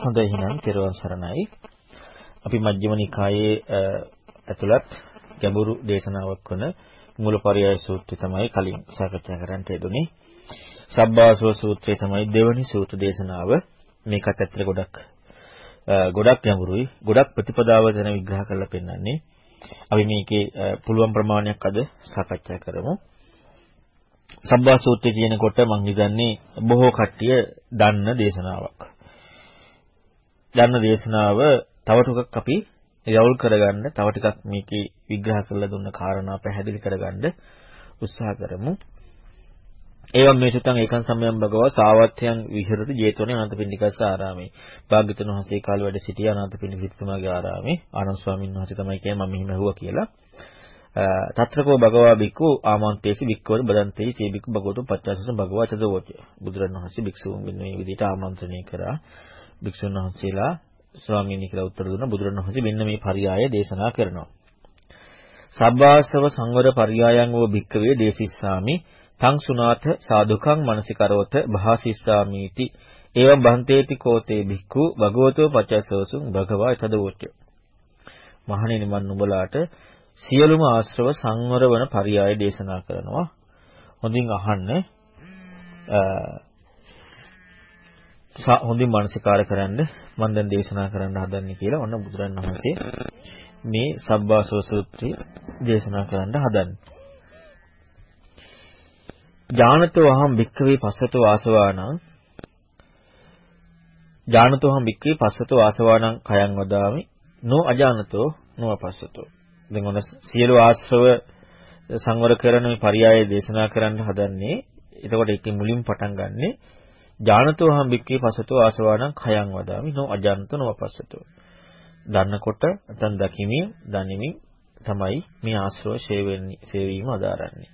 හොඳයි එහෙනම් තෙරුවන් සරණයි. අපි මජ්ක්‍ධිම නිකායේ ඇතුළත් ගැඹුරු දේශනාවක් වන මූලපරියාය සූත්‍රය තමයි කලින් සාකච්ඡා කරන්නට යෙදුනේ. සබ්බාසව සූත්‍රය තමයි දෙවනි සූත්‍ර දේශනාව. මේකත් ඇත්තට ගොඩක් ගොඩක් ගැඹුරුයි. ගොඩක් ප්‍රතිපදාව ගැන විග්‍රහ කරලා පෙන්නන්නේ. අපි මේකේ පුළුවන් ප්‍රමාණයක් අද සාකච්ඡා කරමු. සබ්බා සූත්‍රය කියනකොට මම හිතන්නේ බොහෝ කට්ටිය දන්න දේශනාවක්. දන්න දේශනාව තව ටිකක් අපි යවුල් කරගන්න තව ටිකක් මේකේ විග්‍රහ කරලා දුන්න කාරණා පැහැදිලි කරගන්න උත්සාහ කරමු. ඒවම් මේ සුතං ඒකන් සම්යම් භගව සාවත්‍යයන් විහෙරති ජේතවනේ අනන්තපිණ්ඩිකස්ස ආරාමේ. භාග්‍යතුන් වහන්සේ කාලේ වැඩ සිටිය අනන්තපිණ්ඩික සිටුමාගේ ආරාමේ ආනන්ද ස්වාමීන් වහන්සේ තමයි කියන්නේ මම මෙහිම ඇහුවා කියලා. තත්‍රකෝ භගවා බිකු ආමන්තේසි බික්කවද බදන්තේ චේ බිකු භගවතු පච්චාසස භගවා චදෝච. බුදුරණවහන්සේ භික්ෂුන් මේ විදිහට ආමන්ත්‍රණය කරා. භික්ෂුන් වහන්සේලා ස්වාමීනි කියලා උත්තර දුන්න බුදුරණවහන්සේ මෙන්න මේ පරියාය දේශනා කරනවා. සබ්බාසව සංවර පරියායන් වූ භික්කවේ දේසිස්සාමි තං සුනාත සාදුකං මනසිකරවත භාසිස්සාමීති එවං බන්තේති කෝතේ භික්ඛු භගවතෝ පචසවසුං භගවා තදවෝච්ච මහණෙනි මන් නුඹලාට සියලුම ආශ්‍රව සංවර වන පරියාය දේශනා කරනවා. හොඳින් අහන්න. හොඳින් මානසිකාර කරන්න මම දැන් දේශනා කරන්න හදන්නේ කියලා ඔන්න බුදුරන් වහන්සේ මේ සබ්බාසව සූත්‍රය දේශනා කරන්න හදන්නේ. ඥානතෝ අහම් භික්ඛවේ පස්සතෝ ආසවානං ඥානතෝ අහම් භික්ඛවේ පස්සතෝ ආසවානං කයං වදාමි නෝ අජානතෝ නෝ පස්සතෝ දැන් ඔන්න සියලු ආශ්‍රව සංවර කරන මේ පරයය දේශනා කරන්න හදන්නේ එතකොට ඒකේ මුලින් පටන් ගන්නේ ඥානතෝ හම් බික්කේ පසතෝ ආසවාණං khයං වදාමි. නෝ අජානතෝ නෝ පසතෝ දන්නකොට නැත්නම් දකිමින් දනිමින් තමයි මේ ආශ්‍රව සේවීම අදාරන්නේ.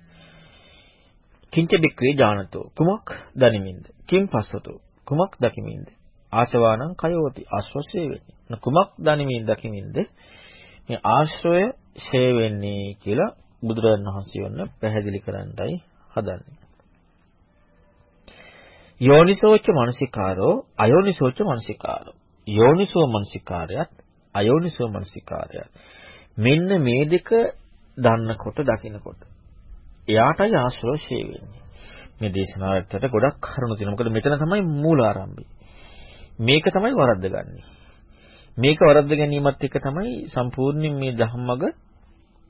කිංච බික්කේ ඥානතෝ කුමක් දනිමින්ද? කිං පසතෝ කුමක් දකිමින්ද? ආසවාණං කයෝති ආශ්‍රව සේවෙන්නේ. කුමක් දනිමින් දකිමින්ද? මේ ආශ්‍රය ෂේ කියලා බුදුරජාණන් වහන්සේ වන්න පැහැදිලි කරන්නයි හදන්නේ. යෝනිසෝච මනසිකාරෝ අයෝනිසෝච මනසිකාරෝ. යෝනිසෝ මනසිකාරයත් අයෝනිසෝ මනසිකාරයත්. මෙන්න මේ දෙක දන්නකොට දකිනකොට එයාටයි ආශ්‍රෝෂය වෙන්නේ. මේ දේශනාවට ගොඩක් කරුණු තියෙනවා. මොකද මෙතන තමයි මූලාරම්භය මේක තමයි වරද්දගන්නේ මේක වරද්ද ගැනීමත් එක්ක තමයි සම්පූර්ණයෙන් මේ ධම්මග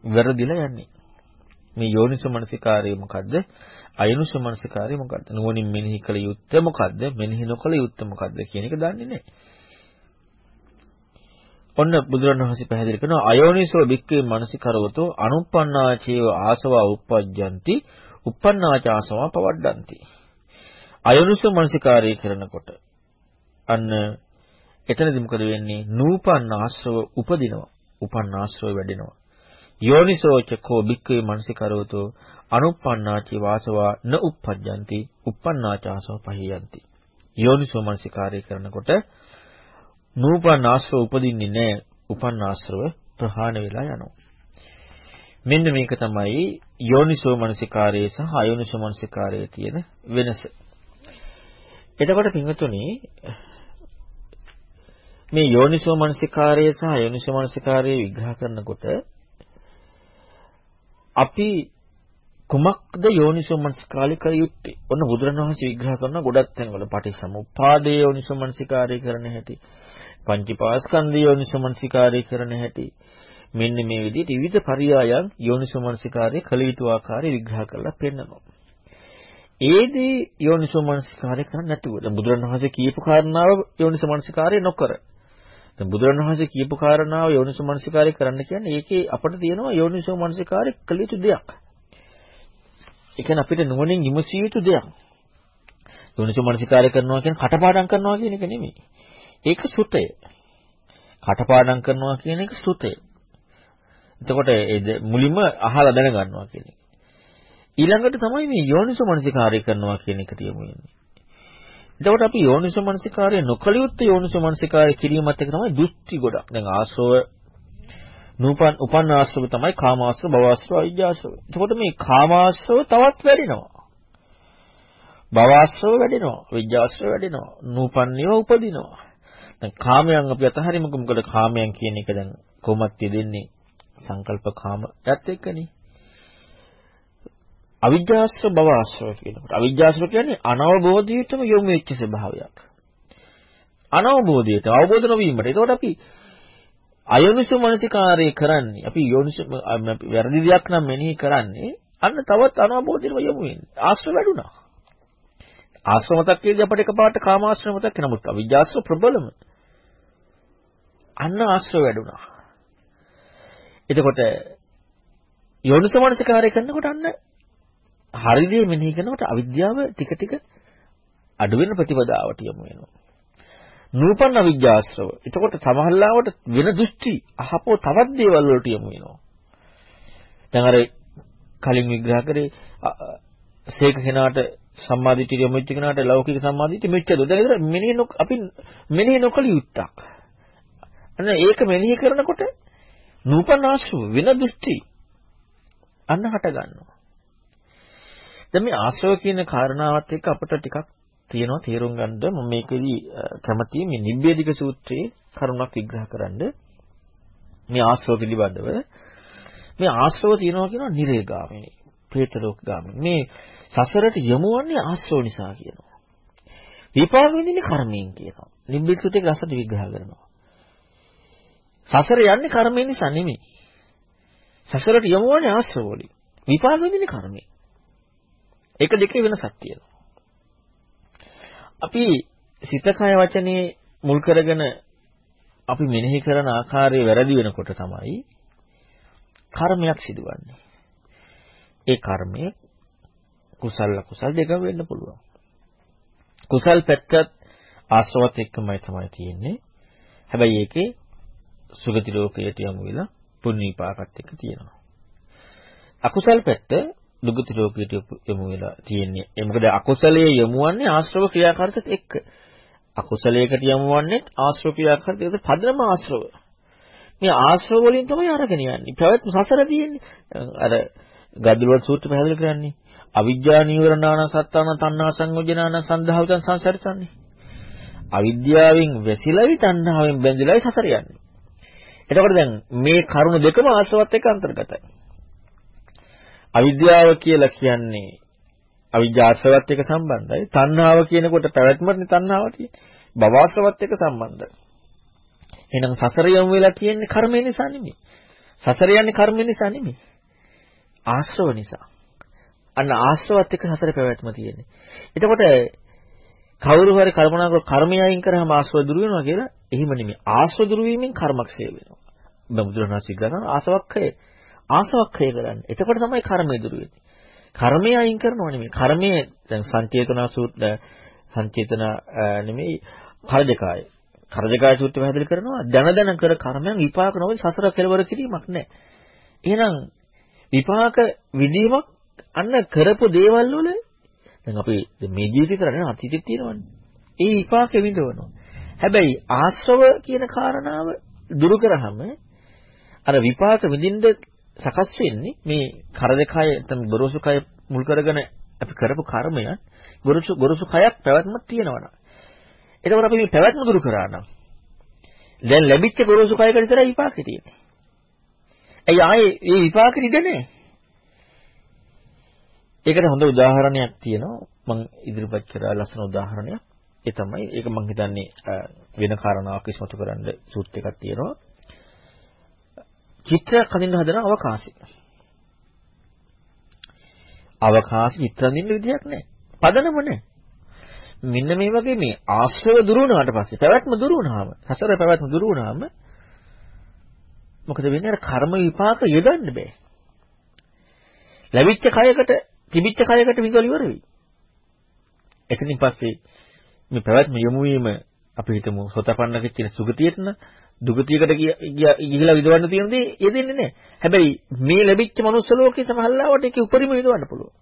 වැරදිලා යන්නේ. මේ යෝනිසෝ මනසිකාරය මොකද්ද? අයනුෂ මනසිකාරය මොකද්ද? නුවණින් මෙනෙහි කළ යුත්තේ මොකද්ද? මෙනෙහි නොකළ යුත්තේ මොකද්ද කියන එක දන්නේ නැහැ. ඔන්න බුදුරණවහන්සේ පැහැදිලි කරනවා අයෝනිසෝ බික්කේ මනසිකරවතෝ අනුප්පන්නාචේව ආසවා උප්පජ්ජಂತಿ උප්පන්නාච ආසවා පවඩ්ඩಂತಿ. අයෝනිසෝ මනසිකාරය කරනකොට අන්න එතනදි මොකද වෙන්නේ? නූපන්න ආශ්‍රව උපදිනවා. උපන්න ආශ්‍රව වැඩෙනවා. යෝනිසෝච කෝ බික්කේ මනසිකරවතෝ අනුප්පන්නාචි වාසවා න උප්පජ්ජಂತಿ උප්පන්නාචාසව පහියಂತಿ. යෝනිසෝ මනසිකාරය කරනකොට නූපන් ආශ්‍රව උපදින්නේ නැහැ උපන් ආශ්‍රව ප්‍රහාණය වෙලා යනවා. මෙන්න මේක තමයි යෝනිසෝ මනසිකාරයේ සහ අයෝනිසෝ මනසිකාරයේ තියෙන වෙනස. එතකොට පින්වතුනි මේ යෝනිසෝ මනසිකාරය සහ අයෝනිසෝ මනසිකාරය විග්‍රහ කරනකොට අපි කුමක්ද යෝනිසෝ මනසිකාරය කර යුත්තේ? ඔන්න බුදුරණවහන්සේ විග්‍රහ කරන ගොඩක් තැන්වල පටිසමුප්පාදේ යෝනිසෝ මනසිකාරය කරන හැටි, පංචීපාස්කන්ධ යෝනිසෝ මනසිකාරය කරන හැටි. මෙන්න මේ විදිහට විවිධ පරියායන් යෝනිසෝ මනසිකාරය කළ යුතු ආකාරය විග්‍රහ කරලා පෙන්නනවා. ඒදී යෝනිසෝ මනසිකාරය කරන්නේ නැතුව දැන් බුදුරණවහන්සේ කියපු කාරණාව යෝනිසෝ මනසිකාරය නොකර දැන් බුදුරණවහන්සේ කියපු කාරණාව යෝනිසෝ මනසිකාරය කරන්න කියන්නේ ඒකේ අපිට තියෙනවා යෝනිසෝ මනසිකාරය කළ යුතු දෙයක්. ඒ කියන්නේ අපිට නුවණින් විමසිය යුතු දෙයක්. යෝනිසෝ මනසිකාරය කරනවා කියන්නේ කටපාඩම් කරනවා කියන එක නෙමෙයි. ඒක සුතය. කටපාඩම් කරනවා කියන එක සුතය. එතකොට ඒ මුලින්ම අහලා දැනගන්නවා කියන එක. ඊළඟට තමයි මේ යෝනිසෝ මනසිකාරය කරනවා කියන එකට යමු වෙන්නේ. එතකොට අපි යෝනිසෝ මනසිකාරය නොකළ යුත්තේ යෝනිසෝ මනසිකාරය කිරීමත් එක්ක තමයි දෘෂ්ටි ගොඩක්. දැන් ආශ්‍රව නූපන් උපන් ආශ්‍රව තමයි කාමාශ්‍රව, භවආශ්‍රව, අවිජ්ජාශ්‍රව. එතකොට මේ කාමාශ්‍රව තවත් වැඩෙනවා. භවආශ්‍රව වැඩෙනවා, විජ්ජාශ්‍රව වැඩෙනවා, නූපන්නේව උපදිනවා. දැන් කාමයන් අපි අතහරිමුකෝ මොකද කාමයන් කියන එක දැන් කොහොමද දෙන්නේ සංකල්ප කාමයත් එක්කනේ. අවිජ්ජාශ්‍ර භව ආශ්‍රව කියනකොට අවිජ්ජාශ්‍ර කියන්නේ අනවබෝධයටම යොමු වෙච්ච ස්වභාවයක්. අනවබෝධයට අවබෝධ නොවීමට. ඒකට අපි අයෝනිසු මනසිකාරය කරන්නේ. අපි යෝනිසු වැරදි දෙයක් නම් මෙනෙහි කරන්නේ අන්න තවත් අනවබෝධයටම යොමු වෙන්නේ. ආශ්‍රව වැඩුණා. ආශ්‍රව මතක් කියදී අපිට එකපාරට කාමාශ්‍රව මතක් නමුත් අවිජ්ජාශ්‍රව ප්‍රබලම. අන්න ආශ්‍රව වැඩුණා. එතකොට යෝනිසු මනසිකාරය කරනකොට අන්න හරිදී මෙනෙහි කරනකොට අවිද්‍යාව ටික ටික අඩු වෙන ප්‍රතිපදාවට යමු වෙනවා. නූපන් අවිජ්ජාශ්‍රව. එතකොට සමහරලාවට වෙන දෘෂ්ටි අහපෝ තවත් දේවල් වලට යමු වෙනවා. දැන් අර කලින් විග්‍රහ කරේ සේක කෙනාට සම්මාදිටිය යොමු වෙච්ච කෙනාට ලෞකික සම්මාදිටිය මෙච්චද. දැන් ඒතර මෙනෙහි නොක අපි මෙනෙහි නොකළ යුත්තක්. අන්න ඒක මෙනෙහි කරනකොට නූපන් ආශ්‍රව වෙන දෘෂ්ටි අන්න හට ගන්නවා. දැන් මේ ආශ්‍රව කියන කාරණාවත් එක්ක අපිට ටිකක් තියෙනවා තේරුම් ගන්න මම මේකෙදි කැමතියි මේ නිබ්බේධික සූත්‍රයේ කරුණක් විග්‍රහ කරන්න. මේ ආශ්‍රව පිළිබඳව. මේ ආශ්‍රව තියෙනවා කියනවා නිරේගාමිනී ප්‍රේතලෝක ගාමිනී මේ සසරට යමුවන්නේ ආශ්‍රව නිසා කියනවා. විපාක විඳින්නේ කර්මයෙන් කියනවා. නිබ්බේධික සූත්‍රයේ රසට විග්‍රහ කරනවා. සසර යන්නේ කර්මයෙන් නිසා නෙමෙයි. සසරට යමුවන්නේ ආශ්‍රව වලින්. විපාක විඳින්නේ කර්මයෙන්. ඒක දෙකේ වෙනසක් තියෙනවා. අපි සිත කය වචනේ මුල් කරගෙන අපි මෙනෙහි කරන ආකාරය වැරදි වෙනකොට තමයි කර්මයක් සිදුවන්නේ. ඒ කර්මය කුසල කුසල දෙකම වෙන්න පුළුවන්. කුසල් පැත්තත් ආශ්‍රවත් එක්කමයි තමයි තියෙන්නේ. හැබැයි ඒකේ සුගති ලෝකයට යමු වෙලා පුණ්‍ය විපාකත් එක්ක තියෙනවා. අකුසල් පැත්ත දුගති ලෝකයට යොමු වෙලා තියෙන්නේ. ඒ මොකද අකුසලයේ යොමුවන්නේ ආශ්‍රව ක්‍රියාකාරකත් එක්ක. අකුසලයකට යොමුවන්නේ ආශ්‍රව ක්‍රියාකාරකත් පදනම ආශ්‍රව. මේ ආශ්‍රව වලින් තමයි අරගෙන යන්නේ. පැවැත්ම සසර තියෙන්නේ. අර ගදුලවත් සූත්‍ර පැහැදිලි කරන්නේ. අවිජ්ජා නීවරණාන සත්තාන තණ්හා සංයෝජනාන සන්දහවතන් සංසාරිතන්නේ. අවිද්‍යාවෙන් වැසිලයි තණ්හාවෙන් බැඳිලයි සසර යන්නේ. එතකොට දැන් මේ කරුණු දෙකම ආශ්‍රවත් එක්ක අන්තර්ගතයි. අවිද්‍යාව කියලා කියන්නේ අවිජ්ජාශ්‍රවත් එක්ක සම්බන්ධයි. තණ්හාව කියනකොට පැවැත්මනේ තණ්හාව තියෙන්නේ. භවශ්‍රවත් එක්ක සම්බන්ධයි. එහෙනම් සසර යමු වෙලා තියෙන්නේ කර්මය නිසා නෙමෙයි. සසර යන්නේ කර්මය නිසා නෙමෙයි. ආශ්‍රව නිසා. අන්න ආශ්‍රවත් එක්ක සසර පැවැත්ම තියෙන්නේ. එතකොට කවුරු හරි කල්පනා කර කර්මය අයින් කරාම ආශ්‍රව දුරු වෙනවා කියලා එහෙම නෙමෙයි. ආශ්‍රව දුරු වීමෙන් කර්මක්ෂය වෙනවා. බුදුරණාහි විග්‍රහන ආසවක්ඛය ආසවක්ඛය කරන්නේ. එතකොට තමයි කර්මය දුරු වෙන්නේ. කර්මය අයින් කරනව නෙමෙයි. කර්මය දැන් සංචේතනා සූත්‍ර සංචේතන නෙමෙයි කරජකාය. කරජකාය සූත්‍රය පැහැදිලි කරනවා දන දන කර කර්මයන් විපාක නොවේ සසර කෙලවර කිරීමක් නැහැ. එහෙනම් විපාක විදීමක් අන්න කරපු දේවල් වල දැන් අපි මේ ජීවිතේ කරන්නේ අතීතෙත් තියෙනවනේ. ඒ විපාක විඳවනවා. හැබැයි ආශ්‍රව කියන කාරණාව දුරු කරාම අර විපාක විඳින්න සකස් වෙන්නේ මේ කර දෙකය නැත්නම් ගොරෝසු කය මුල් කරගෙන අපි කරපු කර්මය ගොරෝසු ගොරෝසු කයක් පැවැත්මක් තියෙනවනම් එතකොට අපි මේ පැවැත්ම දුරු කරා නම් දැන් ලැබිච්ච ගොරෝසු කයකට විතරයි විපාකෙ තියෙන්නේ. ඇයි ආයේ මේ විපාකෙ ඉඳනේ? ඒකට හොඳ උදාහරණයක් තියෙනවා මම ඉදිරිපත් කරා ලස්සන උදාහරණයක්. ඒ තමයි ඒක මම හිතන්නේ වෙන කාරණාවක් ඉස්මතු කරන්න සූත් එකක් තියෙනවා. චිත්‍රයක් හදින්න හදන අවකාශය. අවකාශ චිත්‍ර හදින්න විදියක් නැහැ. පදනම නැහැ. මෙන්න මේ වගේ මේ ආශ්‍රව දුරු වුණාට පස්සේ පැවැත්ම දුරු වුණාම සසර පැවැත්ම දුරු වුණාම මොකද වෙන්නේ අර කර්ම විපාක යොදන්න බෑ. ලැබිච්ච කයකට තිබිච්ච කයකට විඳවල ඉවර වෙයි. එතනින් පස්සේ මේ පැවැත්ම යොමු වීම අපි හිතමු සෝතපන්නකෙ තියෙන සුගතියට නම් දුගතියකට ගිහිලා විදවන්න තියෙන දේ යෙදෙන්නේ නැහැ. හැබැයි මේ ලැබිච්ච මනුස්ස ලෝකේ සමහරවිට ඒකේ උපරිම විදවන්න පුළුවන්.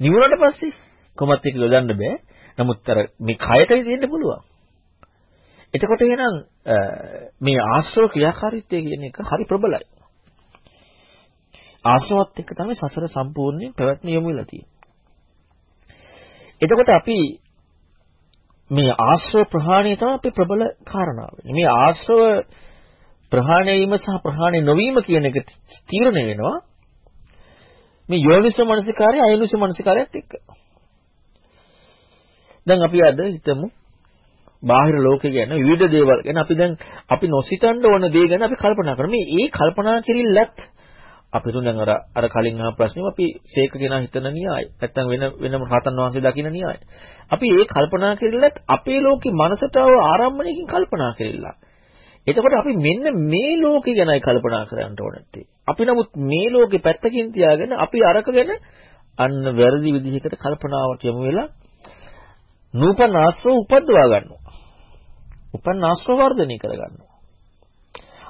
නිවුණාට පස්සේ කොහොමත් ඒක යොදන්න බෑ. නමුත් අර මේ කයට දෙන්න පුළුවන්. එතකොට එහෙනම් මේ ආශ්‍රව ක්‍රියාකාරීත්වය කියන එක හරි ප්‍රබලයි. ආශ්‍රවත් එක්ක තමයි සසර සම්පූර්ණයෙන් පැවැත්ම යොමු වෙලා තියෙන්නේ. එතකොට අපි මේ ආශ්‍රව ප්‍රහාණය තමයි අපේ ප්‍රබල කාරණාව. මේ ආශ්‍රව ප්‍රහාණය වීම සහ ප්‍රහාණය නොවීම කියන එක තීරණය වෙනවා මේ යෝනිසෝ මනසිකාරය අයෝනිසෝ මනසිකාරයත් එක්ක. දැන් අපි අද හිතමු බාහිර ලෝකේ ගැන විවිධ දේවල් ගැන අපි දැන් අපි නොසිතන්න ඕන දේ ගැන අපි කල්පනා කරනවා. මේ ඒ කල්පනා කිරිල්ලත් අපිට දැන් අර අර කලින් අහ ප්‍රශ්නෙම අපි ශේක කෙනා හිතන න්‍යාය. නැත්තම් වෙන වෙනම රහතන් වහන්සේ දකින්න න්‍යාය. අපි ඒ කල්පනා කිරිල්ලත් අපේ ලෝකේ මනසට ආරම්භණයකින් කල්පනා කිරිල්ලා. එතකොට අපි මෙන්න මේ ලෝකේ ගැනයි කල්පනා කරන්න ඕනේ. අපි නමුත් මේ ලෝකේ පැත්තකින් තියාගෙන අපි අරක ගැන අන්න වැරදි විදිහකට කල්පනාවට යමු වෙලා නූපන් ආශ්‍රව උපද්දවා ගන්නවා. උපන් ආශ්‍රව වර්ධනය කර ගන්නවා.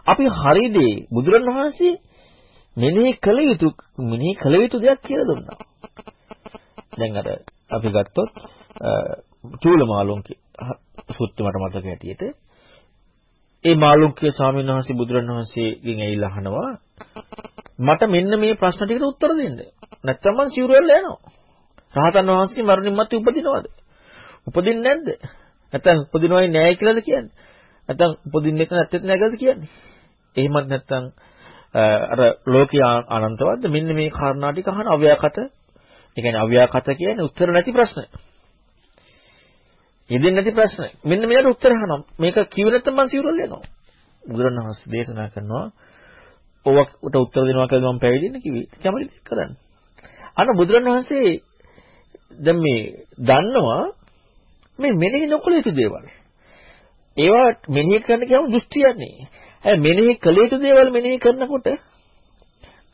අපි හරිදී බුදුරණවහන්සේ මෙනෙහි කළ යුතු මෙනෙහි කළ යුතු දෙයක් කියලා දුන්නා. දැන් අර අපි ගත්තොත් චූල මාළුන්ගේ සූත්‍රය මට මතක හැටියට ඒ මාළුන්ගේ ස්වාමීන් වහන්සේ බුදුරණවහන්සේගෙන් ඇවිල්ලා අහනවා මට මෙන්න මේ ප්‍රශ්න ටිකට උත්තර දෙන්න. නැත්තම් මං සිවුරු වෙලා යනවා. රහතන් වහන්සේ මරණින් මත්තේ උපදිනවද? උපදින්නේ නැද්ද? නැත්තම් උපදිනවයි නෑ කියලාද කියන්නේ? නැත්තම් උපදින්නේ නැත්නම් නැගද කියන්නේ? එහෙමත් නැත්තම් අර ලෝකීය අනන්තවද්ද මෙන්න මේ කාරණා ටික අහන අව්‍යාකත ඒ කියන්නේ අව්‍යාකත කියන්නේ උත්තර නැති ප්‍රශ්න. යෙදෙන්නේ නැති ප්‍රශ්න. මෙන්න මේකට උත්තර අහනවා. මේක කිව්ව නැත්නම් මං සිවුරල් යනවා. බුදුරණවහන්සේ දේශනා කරනවා ඔවට උත්තර දෙනවා කියලා මම පැවිදින්න කිව්වේ. කැමති දෙයක් කරන්න. අන්න බුදුරණවහන්සේ දැන් මේ දන්නවා මේ මෙනෙහි නොකළ යුතු දේවල්. ඒවා මෙනෙහි කරන්න කියවම දෘෂ්ටියන්නේ. අය මෙනෙහි කළ යුතු දේවල් මෙනෙහි කරනකොට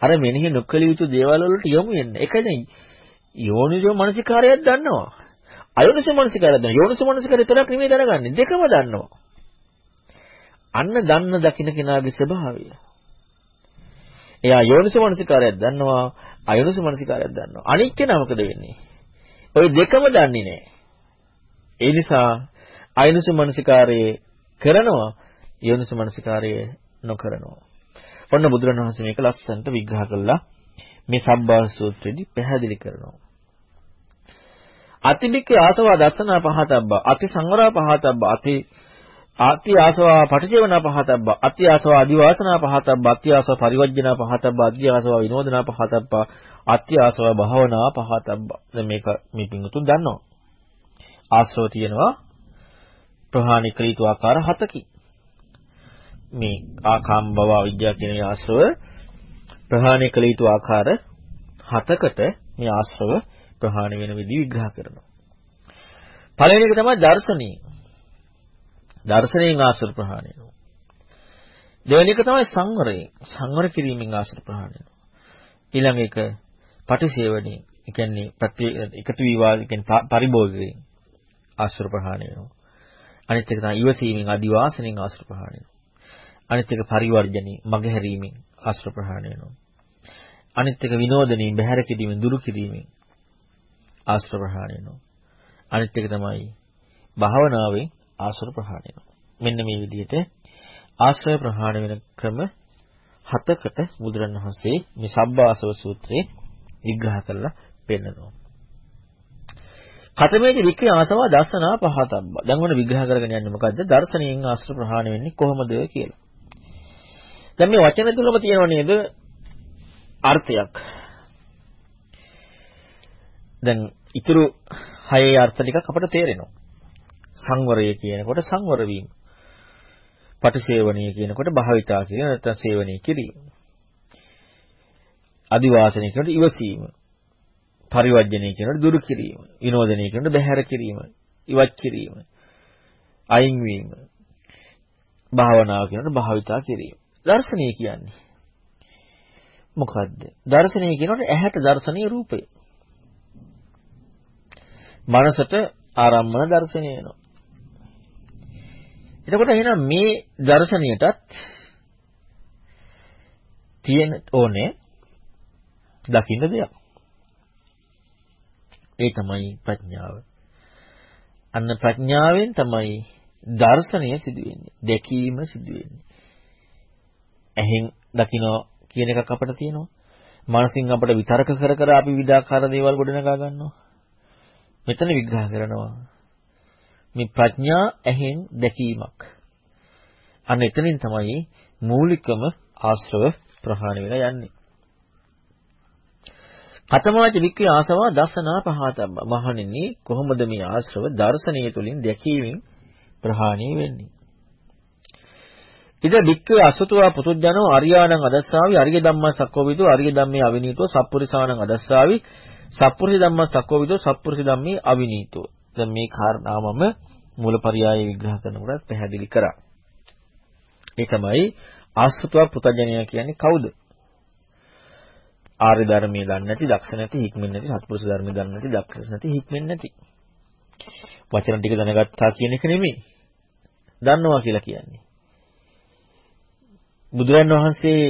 අර මෙනෙහි නොකළ යුතු දේවල් වලට යොමු වෙන්නේ. ඒකයි යෝනිසෝ මනසිකාරයක් දන්නවා. අයෝනිසෝ මනසිකාරයක් දන්නවා. යෝනිසෝ මනසිකාරය තරක් නෙමෙයි දැනගන්නේ. දෙකම දන්නවා. අන්න දන්න දකින්න කෙනාගේ ස්වභාවය. එයා යෝනිසෝ මනසිකාරයක් දන්නවා. අයෝනිසෝ මනසිකාරයක් දන්නවා. අනික් කෙනා මොකද වෙන්නේ? ওই දෙකම දන්නේ නැහැ. ඒ නිසා අයෝනිසෝ මනසිකාරයේ කරනවා යෝනිස මනසිකාරය නොකරනවා. ඔන්න බුදුරණවහන්සේ මේක ලස්සනට විග්‍රහ කළා මේ සබ්බා සූත්‍රයේදී පැහැදිලි කරනවා. අතිබික්ක ආසව දස්සනා පහතබ්බ අති සංවරා පහතබ්බ අති ආති ආසව පටිසේවනා පහතබ්බ අති ආසව අදිවාසනා පහතබ්බ අති ආසව පරිවර්ජනා පහතබ්බ අති ආසව විනෝදනා පහතබ්බ අති ආසව භාවනා පහතබ්බ දැන් මේක මේ පිංගුතුන් දන්නවා ආශ්‍රව තියෙනවා ප්‍රහාණි කළ යුතු ආකාර හතකින් මේ ආකාම් භව අවිද්‍යාව කියන ආශ්‍රව ප්‍රහාණය කළ යුතු ආකාර හතකට මේ ආශ්‍රව ප්‍රහාණය වෙන විදි විග්‍රහ කරනවා. පළවෙනි එක තමයි දර්ශනීය. දර්ශනයෙන් ආශ්‍රව ප්‍රහාණය වෙනවා. දෙවෙනි එක තමයි සංවරයෙන්. සංවර කිරීමෙන් ආශ්‍රව ප්‍රහාණය වෙනවා. ඊළඟ එක පටිසේවණේ. ඒ කියන්නේ ප්‍රති එකතු වීවා කියන්නේ පරිභෝගයෙන් ආශ්‍රව ප්‍රහාණය වෙනවා. අනිත් එක තමයි ඉවසීමෙන් අදිවාසනෙන් ආශ්‍රව ප්‍රහාණය වෙනවා. අනිත් එක පරිවර්ජණී මගහැරීමෙන් ආශ්‍ර ප්‍රහාණය වෙනවා. අනිත් එක විනෝදණී බහැර කිරීමෙන් දුරු කිරීමෙන් ආශ්‍ර ප්‍රහාණය වෙනවා. අනිත් එක තමයි භාවනාවෙන් ආශ්‍ර ප්‍රහාණය වෙනවා. මෙන්න මේ විදිහට ආශ්‍රය ප්‍රහාණය වෙන ක්‍රම හතකට බුදුරණවහන්සේ මේ සබ්බාසව සූත්‍රයේ විග්‍රහ කරලා පෙන්නනවා. කතමේති වික්‍රය ආසව දර්ශනා පහතබ්බ. දැන් මොන විග්‍රහ කරගෙන යන්නේ මොකද්ද? දර්ශනයෙන් ආශ්‍ර ප්‍රහාණය වෙන්නේ කොහොමද කියලා. දැන් මේ වචන තුනම තියෙනව නේද අර්ථයක්. දැන් ඊතුරු හයේ අර්ථ ටිකක් අපට තේරෙනවා. සංවරය කියනකොට සංවර වීම. පටිසේවණීය කියනකොට භාවිතා කියන නැත්නම් සේවනීය කිරීම. අදිවාසනය කියනකොට ඉවසීම. පරිවර්ජණය කියනකොට දුරු කිරීම. විනෝදනය කියනකොට බැහැර කිරීම. ඉවත් කිරීම. අයින් වීම. භාවනාව කියනකොට භාවිතා කිරීම. දර්ශනීය කියන්නේ. මොකද්ද? දර්ශනීය කියනකොට ඇහැට දර්ශනීය රූපය. මනසට ආරම්මන දර්ශනය එනවා. එතකොට එහෙනම් මේ දර්ශනීයටත් තියෙන ඕනේ දකින්න දෙයක්. ඒ තමයි ප්‍රඥාව. අන්න ප්‍රඥාවෙන් තමයි දර්ශනය සිදු වෙන්නේ. දැකීම සිදු වෙන්නේ. ඇහෙන් දකින්න කියන එකක් අපිට තියෙනවා. මනසින් අපිට විතරක කර කර අපි විඩාකාර දේවල් ගොඩනගා ගන්නවා. මෙතන විග්‍රහ කරනවා. මේ ප්‍රඥා ඇහෙන් දැකීමක්. අන්න එතනින් තමයි මූලිකම ආශ්‍රව ප්‍රහාණය වෙලා යන්නේ. කතමාච වික්‍රේ ආසවා දසනා පහතබ්බ. මහණෙනි කොහොමද මේ ආශ්‍රව දර්ශනීය තුලින් දැකීමෙන් ප්‍රහාණය වෙන්නේ? ඉද වික්‍රේ අසතුවා පුතුජනෝ අරියාණං අදස්සාවි අරිය ධම්මා සක්කෝවිදෝ අරිය ධම්මේ අවිනීතෝ සප්පුරිසාණං අදස්සාවි සප්පුරිස ධම්මා සක්කෝවිදෝ සප්පුරිස ධම්මේ අවිනීතෝ. දැන් මේ කාරණාවම මූලපරියාය විග්‍රහ කරනකොට පැහැදිලි කරා. ඒ තමයි ආශ්‍රිතව පුතඥය කියන්නේ කවුද? ආර්ය ධර්මයේ දන්නේ නැති, දක්ෂ නැති, හික්මෙන්නේ නැති, සත්පුරුෂ ධර්මයේ දන්නේ නැති, දක්ෂ නැති, හික්මෙන්නේ නැති. වචන ටික දැනගත්තා කියන එක නෙමෙයි. දන්නවා කියලා කියන්නේ. බුදුරන් වහන්සේ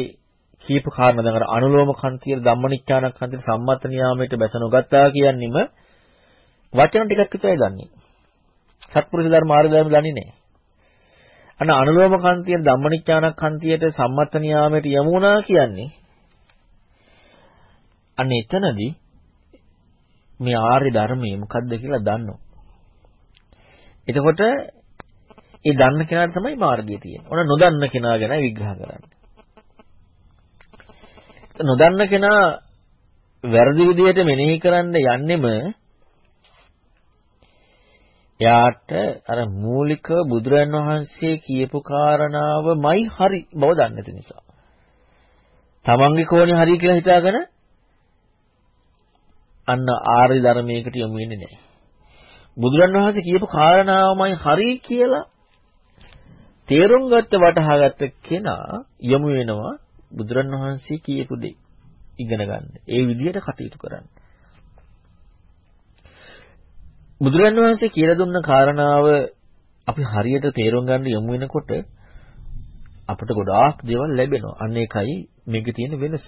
කියපු කාරණා දැන් අර අනුලෝම කන්තිය ධම්මනිච්ඡානක් කන්තිය සම්මත නියාමයට බැස නොගත්තා කියන්නෙම වචන ටිකක් විතරයි දන්නේ. සත්පුරුෂ ධර්ම ආර්ය ධර්ම දන්නේ නැහැ. අන්න අනුලෝම කන්තිය ධම්මනිච්ඡානක් කන්තියට සම්මත නියාමයට යමු වුණා කියන්නේ අන්න එතනදී මේ ආර්ය ධර්මයේ මොකද්ද කියලා දන්නවා. එතකොට ඒ දන්න කෙනාට තමයි මාර්ගය තියෙන්නේ. ඔන්න නොදන්න කෙනා ගැන විග්‍රහ කරන්නේ. නොදන්න කෙනා වැරදි විදිහට මෙනෙහි කරන්න යන්නෙම එයාට අර මූලික බුදුරන් වහන්සේ කියපු කාරණාවමයි හරි බව දන්නේ නැති නිසා. තමන්ගේ කෝණේ හරි කියලා හිතාගෙන අන්න ආර්ය ධර්මයකට යොමු වෙන්නේ නැහැ. බුදුරන් වහන්සේ කියපු කාරණාවමයි හරි කියලා තේරුම් ගත්ත වටහාගත්ත කෙනා යොමු වෙනවා බුදුරන් වහන්සේ කියපු දේ ඉගෙන ගන්න. ඒ විදිහට කටයුතු කරන්න. බුදුරන් වහන්සේ කියලා දුන්න කාරණාව අපි හරියට තේරුම් ගන්න යොමු වෙනකොට අපට ගොඩාක් දේවල් ලැබෙනවා. අන්න ඒකයි මේකේ තියෙන වෙනස.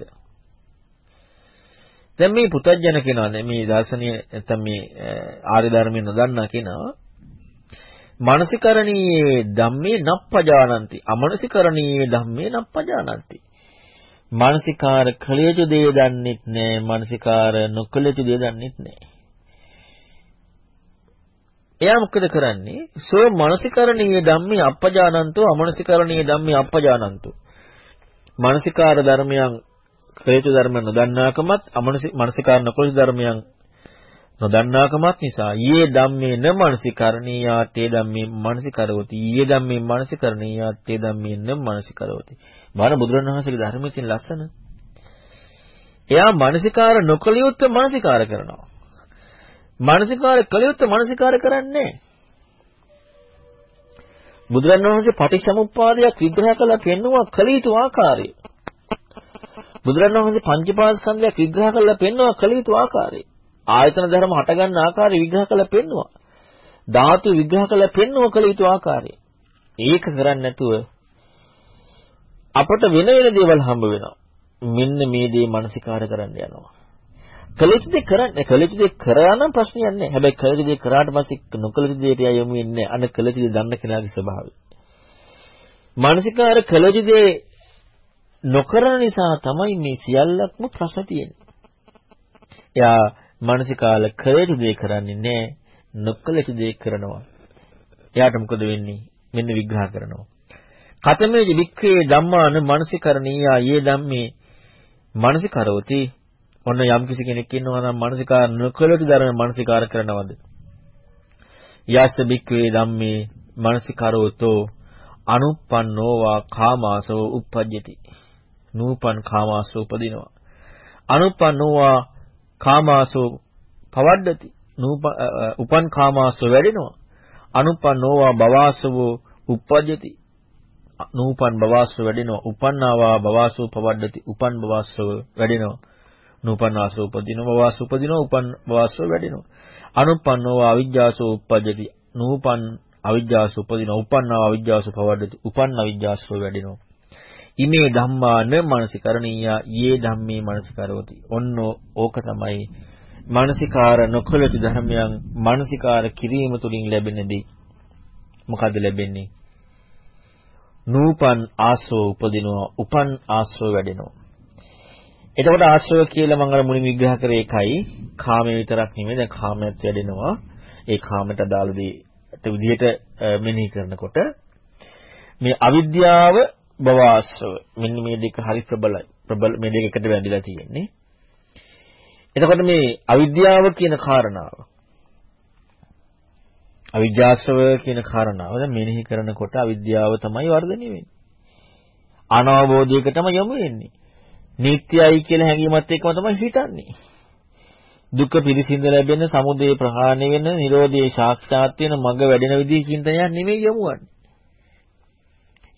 දැන් මේ පුතඥන කෙනා මේ දාර්ශනීය නැත්නම් මේ ආර්ය ධර්මයෙන් නොදන්නා කෙනා මානසිකරණීයේ ධම්මේ නප්පජානಂತಿ. අමනසිකරණීයේ ධම්මේ නප්පජානಂತಿ. මානසිකාර කළ යුතු දේ දන්නෙත් නෑ මානසිකාර නොකළ යුතු දේ දන්නෙත් නෑ. එයා මොකද කරන්නේ? සෝ මානසිකරණීය ධම්මේ අප්පජානන්තෝ අමනසිකරණීය ධම්මේ අප්පජානන්තෝ. මානසිකාර ධර්මයන් ක්‍රේතු ධර්ම නොදන්නාකමත් අමනසිකාර නොකළ ධර්මයන් නොදන්නාකමත් නිසා ඊයේ ධම්මේ න මනසිකරණීයා තේ ධම්මේ මනසිකරවති ඊයේ ධම්මේ මනසිකරණීයා තේ ධම්මේ න මනසිකරවති බාන බුදුරණවහන්සේගේ ධර්මයේ තියෙන ලස්සන. එයා මනසිකාර නොකලියුත් මනසිකාර කරනවා. මනසිකාර කලියුත් මනසිකාර කරන්නේ බුදුරණවහන්සේ පටිච්චසමුප්පාදයක් විග්‍රහ කළා පෙන්නවා කලියුතු ආකාරය. බුදුරණවහන්සේ පංචපාස්කන්ධයක් විග්‍රහ කරලා පෙන්වනවා කලියුතු ආකාරය. ආයතන ධර්ම හටගන්න ආකාරය විග්‍රහ කරලා පෙන්වනවා. ධාතු විග්‍රහ කරලා පෙන්වනවා කලියුතු ආකාරය. ඒක කරන්නේ නැතුව අපට වෙන වෙන දේවල් හම්බ වෙනවා. මෙන්න මේ දේ මානසිකාර කරන්න යනවා. කලියුතු දේ කරන්නේ කලියුතු දේ කරා නම් ප්‍රශ්නයක් නැහැ. හැබැයි කලියුතු දේ කරාට පස්සේ නොකලියුතු දෙයට යමු වෙන්නේ අන්න කලියුතු දේ දන්න කෙනාගේ ස්වභාවය. මානසිකාර කලියුතු දේ නොකරන නිසා තමයි මේ සියල්ලක්ම ප්‍රශ්න තියෙන්නේ. එයා මානසිකාල කළ දේ කරන්නේ නැහැ, නොකළ දේ කරනවා. එයාට මොකද වෙන්නේ? මෙන්න විග්‍රහ කරනවා. කතමේ වික්ඛේ ධම්මාන මානසිකරණීයා යේ ධම්මේ මානසිකරෝති ඔන්න යම් කිසි කෙනෙක් ඉන්නවා නම් මානසිකාර නොකළට ධර්ම මානසිකාර කරනවද? යස්ස බික්ඛවේ ධම්මේ මානසිකරෝතෝ අනුප්පන්නෝවා කාමාසෝ uppajjati නූපන් කාමාසෝ උපදිනවා. අනුපන්නෝවා කාමාසෝ පවද්දති. උපන් කාමාසෝ වැඩෙනවා. අනුපන්නෝවා බවාසවෝ උප්පජ්ජති. නූපන් බවාසෝ වැඩෙනවා. උපන්නාවා බවාසෝ පවද්දති. උපන් බවාසෝ වැඩෙනවා. නූපන් ආසෝ උපදිනවා. බවාසෝ උපදිනවා. උපන් බවාසෝ වැඩෙනවා. අනුපන්නෝවා අවිජ්ජාසෝ උප්පජ්ජති. නූපන් අවිජ්ජාසෝ උපදිනවා. උපන්නාවා අවිජ්ජාසෝ පවද්දති. උපන් අවිජ්ජාසෝ වැඩෙනවා. ඉමේ ධම්මාන මානසිකරණීය යේ ධම්මේ මානසිකරෝති. ඔන්න ඕක තමයි මානසිකාර නොකලති ධර්මයන් මානසිකාර කිරීම තුලින් ලැබෙනදී මොකද ලැබෙන්නේ? නූපන් ආශ්‍රව උපදිනවා, උපන් ආශ්‍රව වැඩෙනවා. එතකොට ආශ්‍රව කියලා මම අර මුලින් විග්‍රහ කරේ එකයි කාමයේ විතරක් නෙමෙයි දැන් කාමයට වැඩෙනවා. ඒ කාමයට අදාළ දේ විදිහට මෙනෙහි කරනකොට මේ අවිද්‍යාව භව ආශ්‍රව මෙන්න මේ දෙක හරි ප්‍රබලයි. ප්‍රබල මේ දෙක එකට බැඳිලා තියෙන්නේ. එතකොට මේ අවිද්‍යාව කියන කාරණාව අවිද්‍යාශ්‍රව කියන කාරණාව දැන් මෙනෙහි කරනකොට අවිද්‍යාව තමයි වර්ධනය වෙන්නේ. අනවබෝධයකටම යොමු වෙන්නේ. නිට්ටයයි කියලා හැඟීමත් එක්කම තමයි හිතන්නේ. දුක පිරිසිඳ ලැබෙන, සමුදය ප්‍රහාණය වෙන, නිරෝධයේ සාක්ෂාත් වෙන මඟ වැඩෙන විදිහේ චින්තනයක් නෙමෙයි යමුවන්නේ.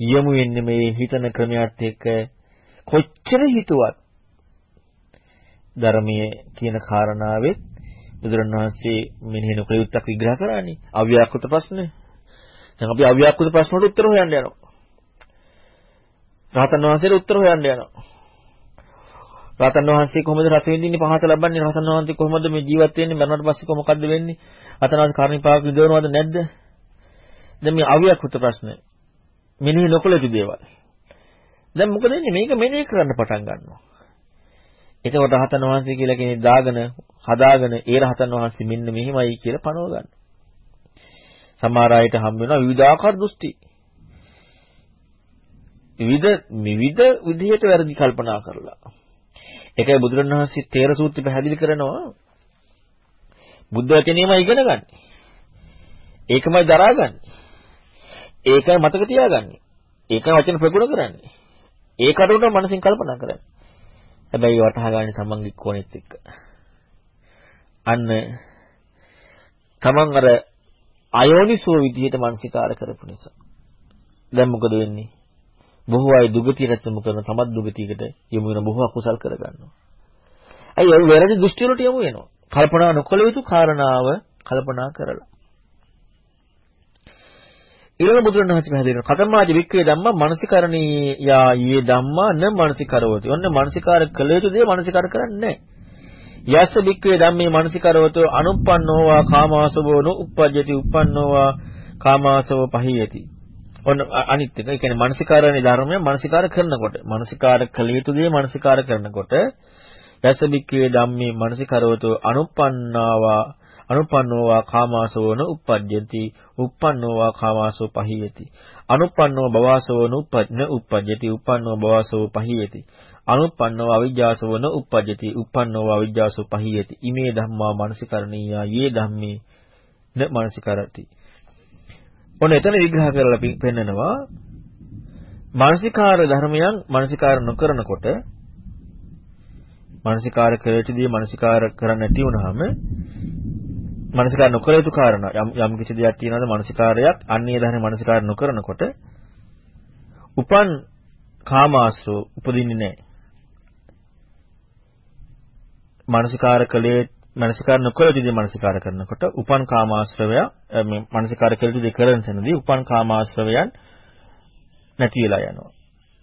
යමු වෙන්නේ මේ හිතන ක්‍රමයට එක්ක කොච්චර හිතුවත් ධර්මයේ කියන කාරණාවෙත් බුදුරණවහන්සේ මෙනෙහි නොකළ යුත්තක් විග්‍රහ කරන්නේ අව්‍යාකෘත ප්‍රශ්න. දැන් අපි අව්‍යාකෘත ප්‍රශ්න වලට උත්තර හොයන්න යනවා. රහතන් වහන්සේට උත්තර හොයන්න යනවා. රහතන් වහන්සේ කොහොමද රස විඳින්නේ පහස ලබන්නේ රහතන් වහන්සේ කොහොමද මේ ජීවත් වෙන්නේ මරණයට පස්සේ කොහොමද වෙන්නේ? රහතන් වහන්සේ කාර්නිපාක විදවනවද නැද්ද? දැන් මේ අව්‍යාකෘත ප්‍රශ්න මෙනෙහි නොකළ යුතු දේවල්. දැන් මොකද වෙන්නේ? මේක මෙනෙහි කරන්න පටන් ගන්නවා. එතකොට රහතන් වහන්සේ කියලා කෙනෙක් දාගෙන හදාගෙන ඒ රහතන් වහන්සේ මෙන්න මෙහිමයි කියලා පනව ගන්න. සමහර අයට හම් වෙනවා විවිධාකාර දෘෂ්ටි. විවිධ විවිධ විදිහට වැරදි කල්පනා කරලා. ඒකයි බුදුරණවහන්සේ තේර සූත්‍රය පැහැදිලි කරනවා. බුද්ධ වචනේම ඉගෙන ගන්න. ඒකමයි දරාගන්නේ. ඒකයි මතක තියාගන්නේ. ඒකයි වචන ප්‍රගුණ කරන්නේ. ඒකට උඩ මනසින් කල්පනා කරන්නේ. හැබැයි වටහා ගන්න තමන්ගේ කෝණෙත් එක්ක. අන්න තමන් අර අයෝනිසෝ විදිහට මානසිකාර කරපු නිසා. දැන් මොකද වෙන්නේ? බොහෝ අය දුගතියට යොමු කරන තමත් දුගතියකට යොමු වෙන බොහෝ අකුසල් කරගන්නවා. අයි ඒ වැරදි දෘෂ්ටි වලට යොමු වෙනවා. කල්පනා නොකළ යුතු කාරණාව කල්පනා කරලා. ඊළඟ බුදුරණවහන්සේ පැහැදිලි කරනවා කතමාජ වික්‍රේ ධම්මා මානසිකරණී යා යේ ධම්මා න මානසිකරවති. ඔන්න මානසිකාර කළ යුතු දේ මානසිකාර කරන්නේ නැහැ. යස්ස වික්‍රේ ධම්මේ මානසිකරවතෝ අනුප්පන්නෝවා කාමාසවෝනු uppajjati uppannෝවා කාමාසව පහියති. ඔන්න අනිත් එක. ඒ කියන්නේ මානසිකාරණේ ධර්මය මානසිකාර කරනකොට මානසිකාර කළ යුතු දේ මානසිකාර කරනකොට යස්ස වික්‍රේ ධම්මේ මානසිකරවතෝ අනුප්පන්නාවා අනුපන්නෝවා කාමාසෝන uppajjati uppannෝවා කාමාසෝ පහියති. අනුපන්නෝ බවාසෝන uppajna uppajjati uppannෝ බවාසෝ පහියති. අනුපන්නෝ අවිජ්ජාසෝන uppajjati uppannෝ අවිජ්ජාසෝ පහියති. ඉමේ ධම්මා මනසිකරණීයා. යේ ධම්මේ න මනසිකරති. ඔන්න එතන විග්‍රහ කරලා පෙන්නනවා. මානසිකාර ධර්මයන් මානසිකාර නොකරනකොට මානසිකාර කරේටදී මානසිකාර කරන්නේ නැති වුනහම මනසිකාර නොකර යුතු කාරණා යම් යම් කිසි දෙයක් තියෙනවද මනසිකාරයක් අන්නේ ධර්ම මනසිකාර නොකරනකොට උපන් කාමාශ්‍රෝ උපදින්නේ නැහැ. මනසිකාර කලේ මනසිකාර නොකර යුතු මනසිකාර කරනකොට උපන් කාමාශ්‍රවය මේ මනසිකාර කළ යුතු දේ කරන තැනදී උපන් කාමාශ්‍රවයන් නැති වෙලා යනවා.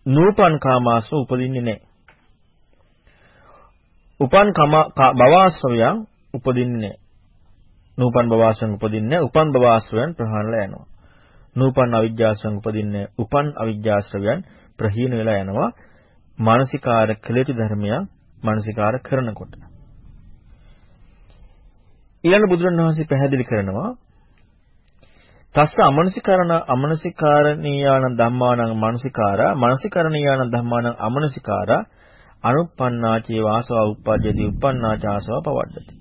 නූපන් කාමාශ්‍රව උපදින්නේ නැහැ. උපන් කම භවආශ්‍රවයන් උපදින්නේ නැහැ. නූපන් භවආශ්‍රයන් උපදින්නේ උපන් භවආශ්‍රයන් ප්‍රහාණලා යනවා. නූපන් අවිජ්ජාශ්‍රයන් උපදින්නේ උපන් අවිජ්ජාශ්‍රයන් ප්‍රහීන වෙලා යනවා. මානසිකාර කළේතු ධර්මයන් මානසිකාර කරනකොට. ඊළඟ බුදුරණවහන්සේ පැහැදිලි කරනවා තස්ස අමනසිකරණ අමනසිකාරණීයාන ධම්මානං මනසිකාරා මනසිකරණීයාන ධම්මානං අමනසිකාරා අනුප්පන්නාචේ වාසව උප්පජ්ජති උප්පන්නාචාසව පවඩ්ඩති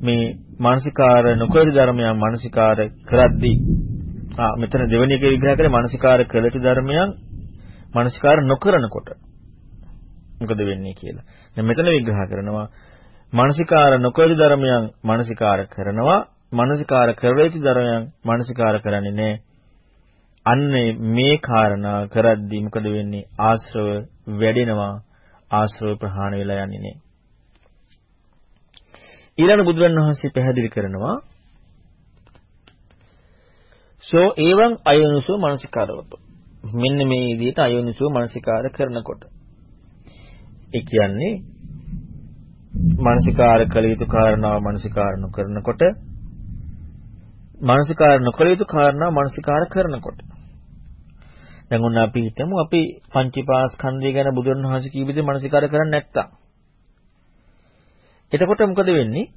මේ මානසිකාර නොකර ධර්මයන් මානසිකාර කරද්දී ආ මෙතන දෙවෙනි එකේ විග්‍රහ කරේ මානසිකාර කළට ධර්මයන් මානසිකාර නොකරනකොට මොකද වෙන්නේ කියලා. දැන් මෙතන විග්‍රහ කරනවා මානසිකාර නොකර ධර්මයන් මානසිකාර කරනවා මානසිකාර කරවේති ධර්මයන් මානසිකාර කරන්නේ නැහැ. අන්නේ මේ කාරණා කරද්දී මොකද වෙන්නේ? ආශ්‍රව වැඩෙනවා ආශ්‍රව ප්‍රහාණය වෙලා යන්නේ නැහැ. ඊළඟ බුදුරන් වහන්සේ පැහැදිලි කරනවා සෝ එවං අයෝනිසෝ මනසිකාරවතෝ. මෙන්න මේ විදිහට අයෝනිසෝ මනසිකාර කරනකොට. ඒ කියන්නේ මනසිකාර කළ යුතු කාරණාව මනසිකාර නොකරනකොට මනසිකාර නොකළ යුතු කාරණාව මනසිකාර කරනකොට. දැන් ඔන්න අපි හිතමු අපි පංචීපාස්කන්ධය ගැන බුදුරණවහන්සේ කී විදිහට මනසිකාර කරන්නේ නැත්තම්. එතකොට මොකද වෙන්නේ?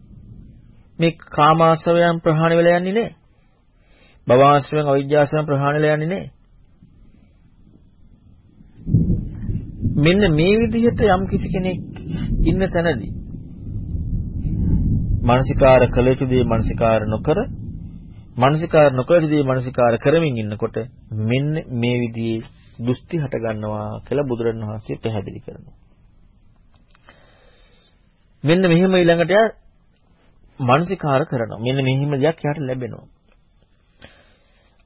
මේ කාමාශ්‍රවයන් ප්‍රහාණය වෙලා යන්නේ නැහැ. භවආශ්‍රයෙන් අවිජ්ජාශ්‍රයෙන් ප්‍රහාණයලා යන්නේ නැහැ. මෙන්න මේ විදිහට යම් කිසි කෙනෙක් ඉන්න තැනදී මානසිකාර කළ යුතු දේ මානසිකාර නොකර මානසිකාර නොකළ යුතු දේ මානසිකාර කරමින් ඉන්නකොට මෙන්න මේ විදිහේ දෘෂ්ටි හට ගන්නවා කියලා බුදුරණවහන්සේ පැහැදිලි කරනවා. මෙන්න මෙහෙම ඊළඟට යා මානසිකාර කරනවා. මෙන්න මෙහෙම දෙයක් යාට ලැබෙනවා.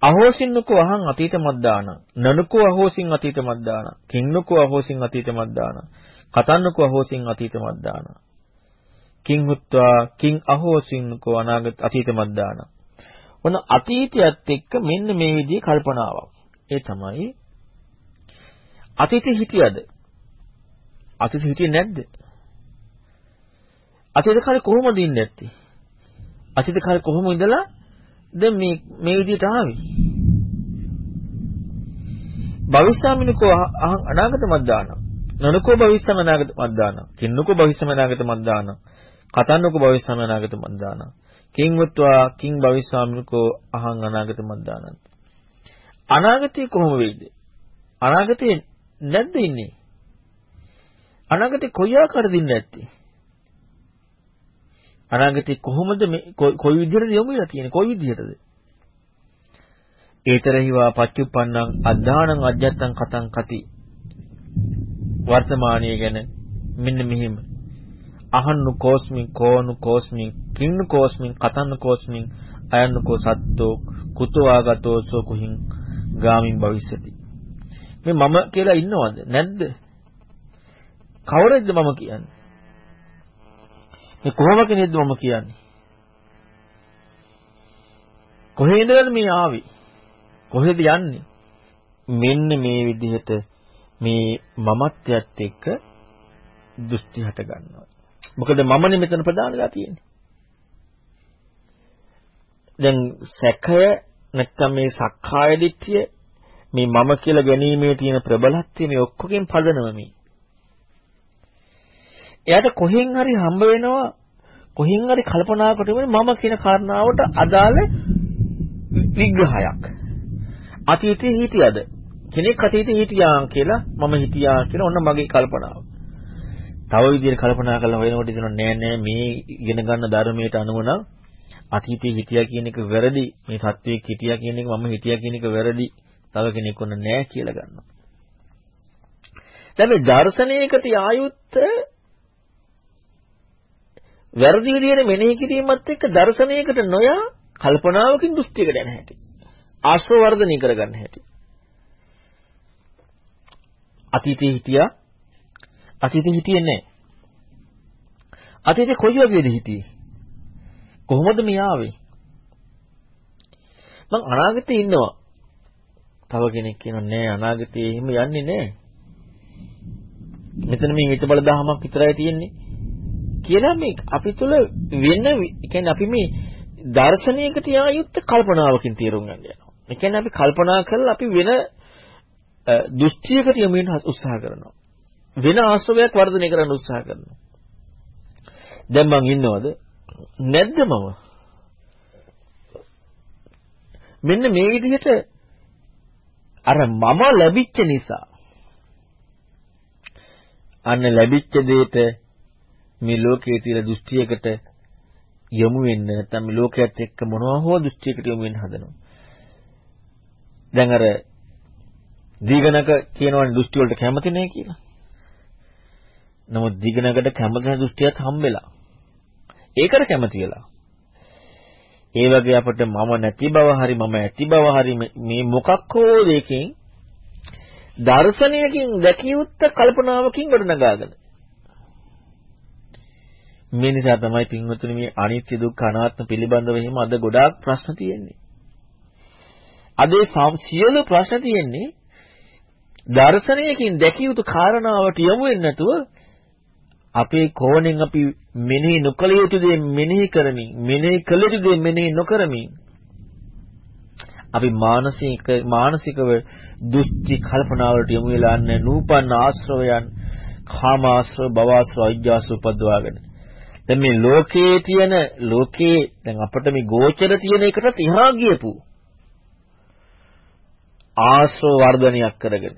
අහෝසින්නකෝ අහං අතීත මද්දාන නනුකෝ අහෝසින් අතීත මද්දාන කින්නකෝ අහෝසින් අතීත මද්දාන කතන්නකෝ අහෝසින් අතීත මද්දාන කිං හුත්වා කිං අහෝසින්නකෝ අනාගත අතීත මද්දාන ඔන්න අතීතයත් එක්ක මෙන්න මේ විදිහේ කල්පනාවක්. ඒ තමයි අතීතේ හිටියද? අතීතේ හිටියේ නැද්ද? අතීත කාලේ කොහොමද ඉන්නේ නැත්තේ අතීත කාලේ කොහොම ඉඳලා දැන් මේ මේ විදිහට ආවේ. භවිෂ්‍යාමිනකෝ අනාගත මද්දාන. නනකෝ භවිෂ්‍යම අනාගත මද්දාන. කින්නකෝ භවිෂ්‍යම අනාගත මද්දාන. කතන්නකෝ භවිෂ්‍යම අනාගත මද්දාන. කිං වත්වා කිං භවිෂ්‍යාමිනකෝ අහං අනාගත මද්දාන. අනාගතේ කොහොම වෙයිද? අනාගතේ නැද්ද ඉන්නේ? අනාගතේ කොයි ආකාරද ඉන්නේ නැත්තේ? අනාගතේ කොහොමද මේ කොයි විදිහටද යොමු වෙලා තියෙන්නේ? කොයි විදිහටද? ඒතරහිවා පච්චුප්පන්නං අද්ධානං අජ්ජත්තං කතං කති. වර්තමානීය ගැන මෙන්න මෙහිම. අහන්නු කෝස්මින් කෝනු කෝස්මින් කින්නු කෝස්මින් කතන්නු කෝස්මින් අයන්නු කෝ සත්තෝ කුතෝ ආගතෝ සෝ කුහින් ගාමින් භවිෂති මේ මම කියලා ඉන්නවද? නැද්ද? කවරෙක්ද මම කියන්නේ? මේ කොහොම කෙනෙක්ද මම කියන්නේ? කොහේ ඉඳලාද මේ ආවේ? කොහෙද යන්නේ? මෙන්න මේ විදිහට මේ මමත්වයත් එක්ක දෘෂ්ටි හට ගන්නවා. මොකද මමනේ මෙතන ප්‍රධානලා තියෙන්නේ. දැන් සැකය නැත්තම් මේ සක්කාය දිට්ඨිය මේ මම කියලා ගැනීමේ තියෙන ප්‍රබලත්වය මේ ඔක්කොගෙන් පදනම මේ. එයාට කොහෙන් හරි හම්බ වෙනවා කොහෙන් හරි කල්පනාකට මම කියන කාරණාවට අදාළ විග්‍රහයක්. අතීතයේ හිටියද කෙනෙක් අතීතයේ හිටියා කියලා මම හිටියා කියලා ඔන්න මගේ කල්පනාව. තව විදිහට කල්පනා කරලා හොයනකොට ඉතින් නෑ නෑ මේ ඉගෙන ගන්න ධර්මයට අනුව නම් අතීතයේ හිටියා කියන එක වැරදි. මේ සත්‍යයේ හිටියා කියන එක මම හිටියා කියන එක වැරදි. තව කෙනෙක් ඔන්න නෑ කියලා ගන්නවා. දැන් මේ දර්ශනයකට ආයුත්ත වැරදි විදිහට මෙනෙහි කිරීමත් එක්ක දර්ශනයකට නොයා කල්පනාවකින් දෘෂ්ටියකට යන හැටි. ආශ්‍රව වර්ධනය කරගන්න හැටි. අතීතේ හිටියා අතීතේ හිටියේ නැහැ. අතීතේ කොයි වගේද හිටියේ? කොහොමද මේ ආවේ? මං අනාගතේ ඉන්නවා. තව කෙනෙක් කියනවා නෑ අනාගතේ එහෙම යන්නේ නෑ. මෙතන මේ විත බල දහමක් විතරයි තියෙන්නේ. කියලා මේ අපි තුල වෙන කියන්නේ අපි මේ දර්ශනයකට යා යුත්තේ කල්පනාවකින් තීරුම් ගන්න යනවා. ඒ කියන්නේ අපි කල්පනා කරලා අපි වෙන දෘෂ්ටියකට යොමු වෙන උත්සාහ කරනවා. වෙන ආශ්‍රවයක් වර්ධනය කරන්න උත්සාහ කරනවා. දැන් මං ඉන්නවද? නැද්ද මම? මෙන්න මේ විදිහට අර මම ලැබිච්ච නිසා අන්න ලැබිච්ච දෙයට මේ ලෝකයේ තියෙන දෘෂ්ටියකට යොමු වෙන්න නැත්නම් මේ ලෝකයේත් එක්ක මොනවා හෝ දෘෂ්ටියකට යොමු වෙන්න හදනවා. දැන් අර දීගණක කියනවනේ දෘෂ්ටි වලට කැමති නැහැ කියලා. නමුත් දීගණකට කැමති නැ දෘෂ්ටියක් හම්බෙලා. ඒකට කැමති වෙලා. ඒ වගේ අපිට මම නැති බව හරි මම ඇති බව හරි මේ මොකක් හෝ දෙයකින් දර්ශනයකින් දැකිය යුත්ත කල්පනාවකින් ගොඩනගාගෙන මේ නිසා තමයි පින්වතුනි මේ අනිත්‍ය දුක්ඛ අනාත්ම පිළිබඳව එහෙම අද ගොඩාක් ප්‍රශ්න තියෙන්නේ. අද සියලු ප්‍රශ්න තියෙන්නේ දර්ශනයකින් දැකිය යුතු කාරණාවට යොමු වෙන්නේ නැතුව අපේ කෝණයෙන් අපි මෙනෙහි නොකළ යුතු දේ මෙනෙහි කරමින් මෙනෙහි කළ යුතු දේ මෙනෙහි නොකරමින් අපි මානසික මානසිකව දුස්චි කල්පනාවලට යොමු වෙලා යන නූපන්න ආශ්‍රවයන් කාමාශ්‍රව භවශ්‍රව අවිජ්ජාශ්‍රව උපදවාගෙන දැන් මේ ලෝකයේ තියෙන ලෝකේ දැන් අපිට මේ ගෝචර තියෙන එකටත් එහා ගියපු ආශ්‍රව වර්ධනයක් කරගෙන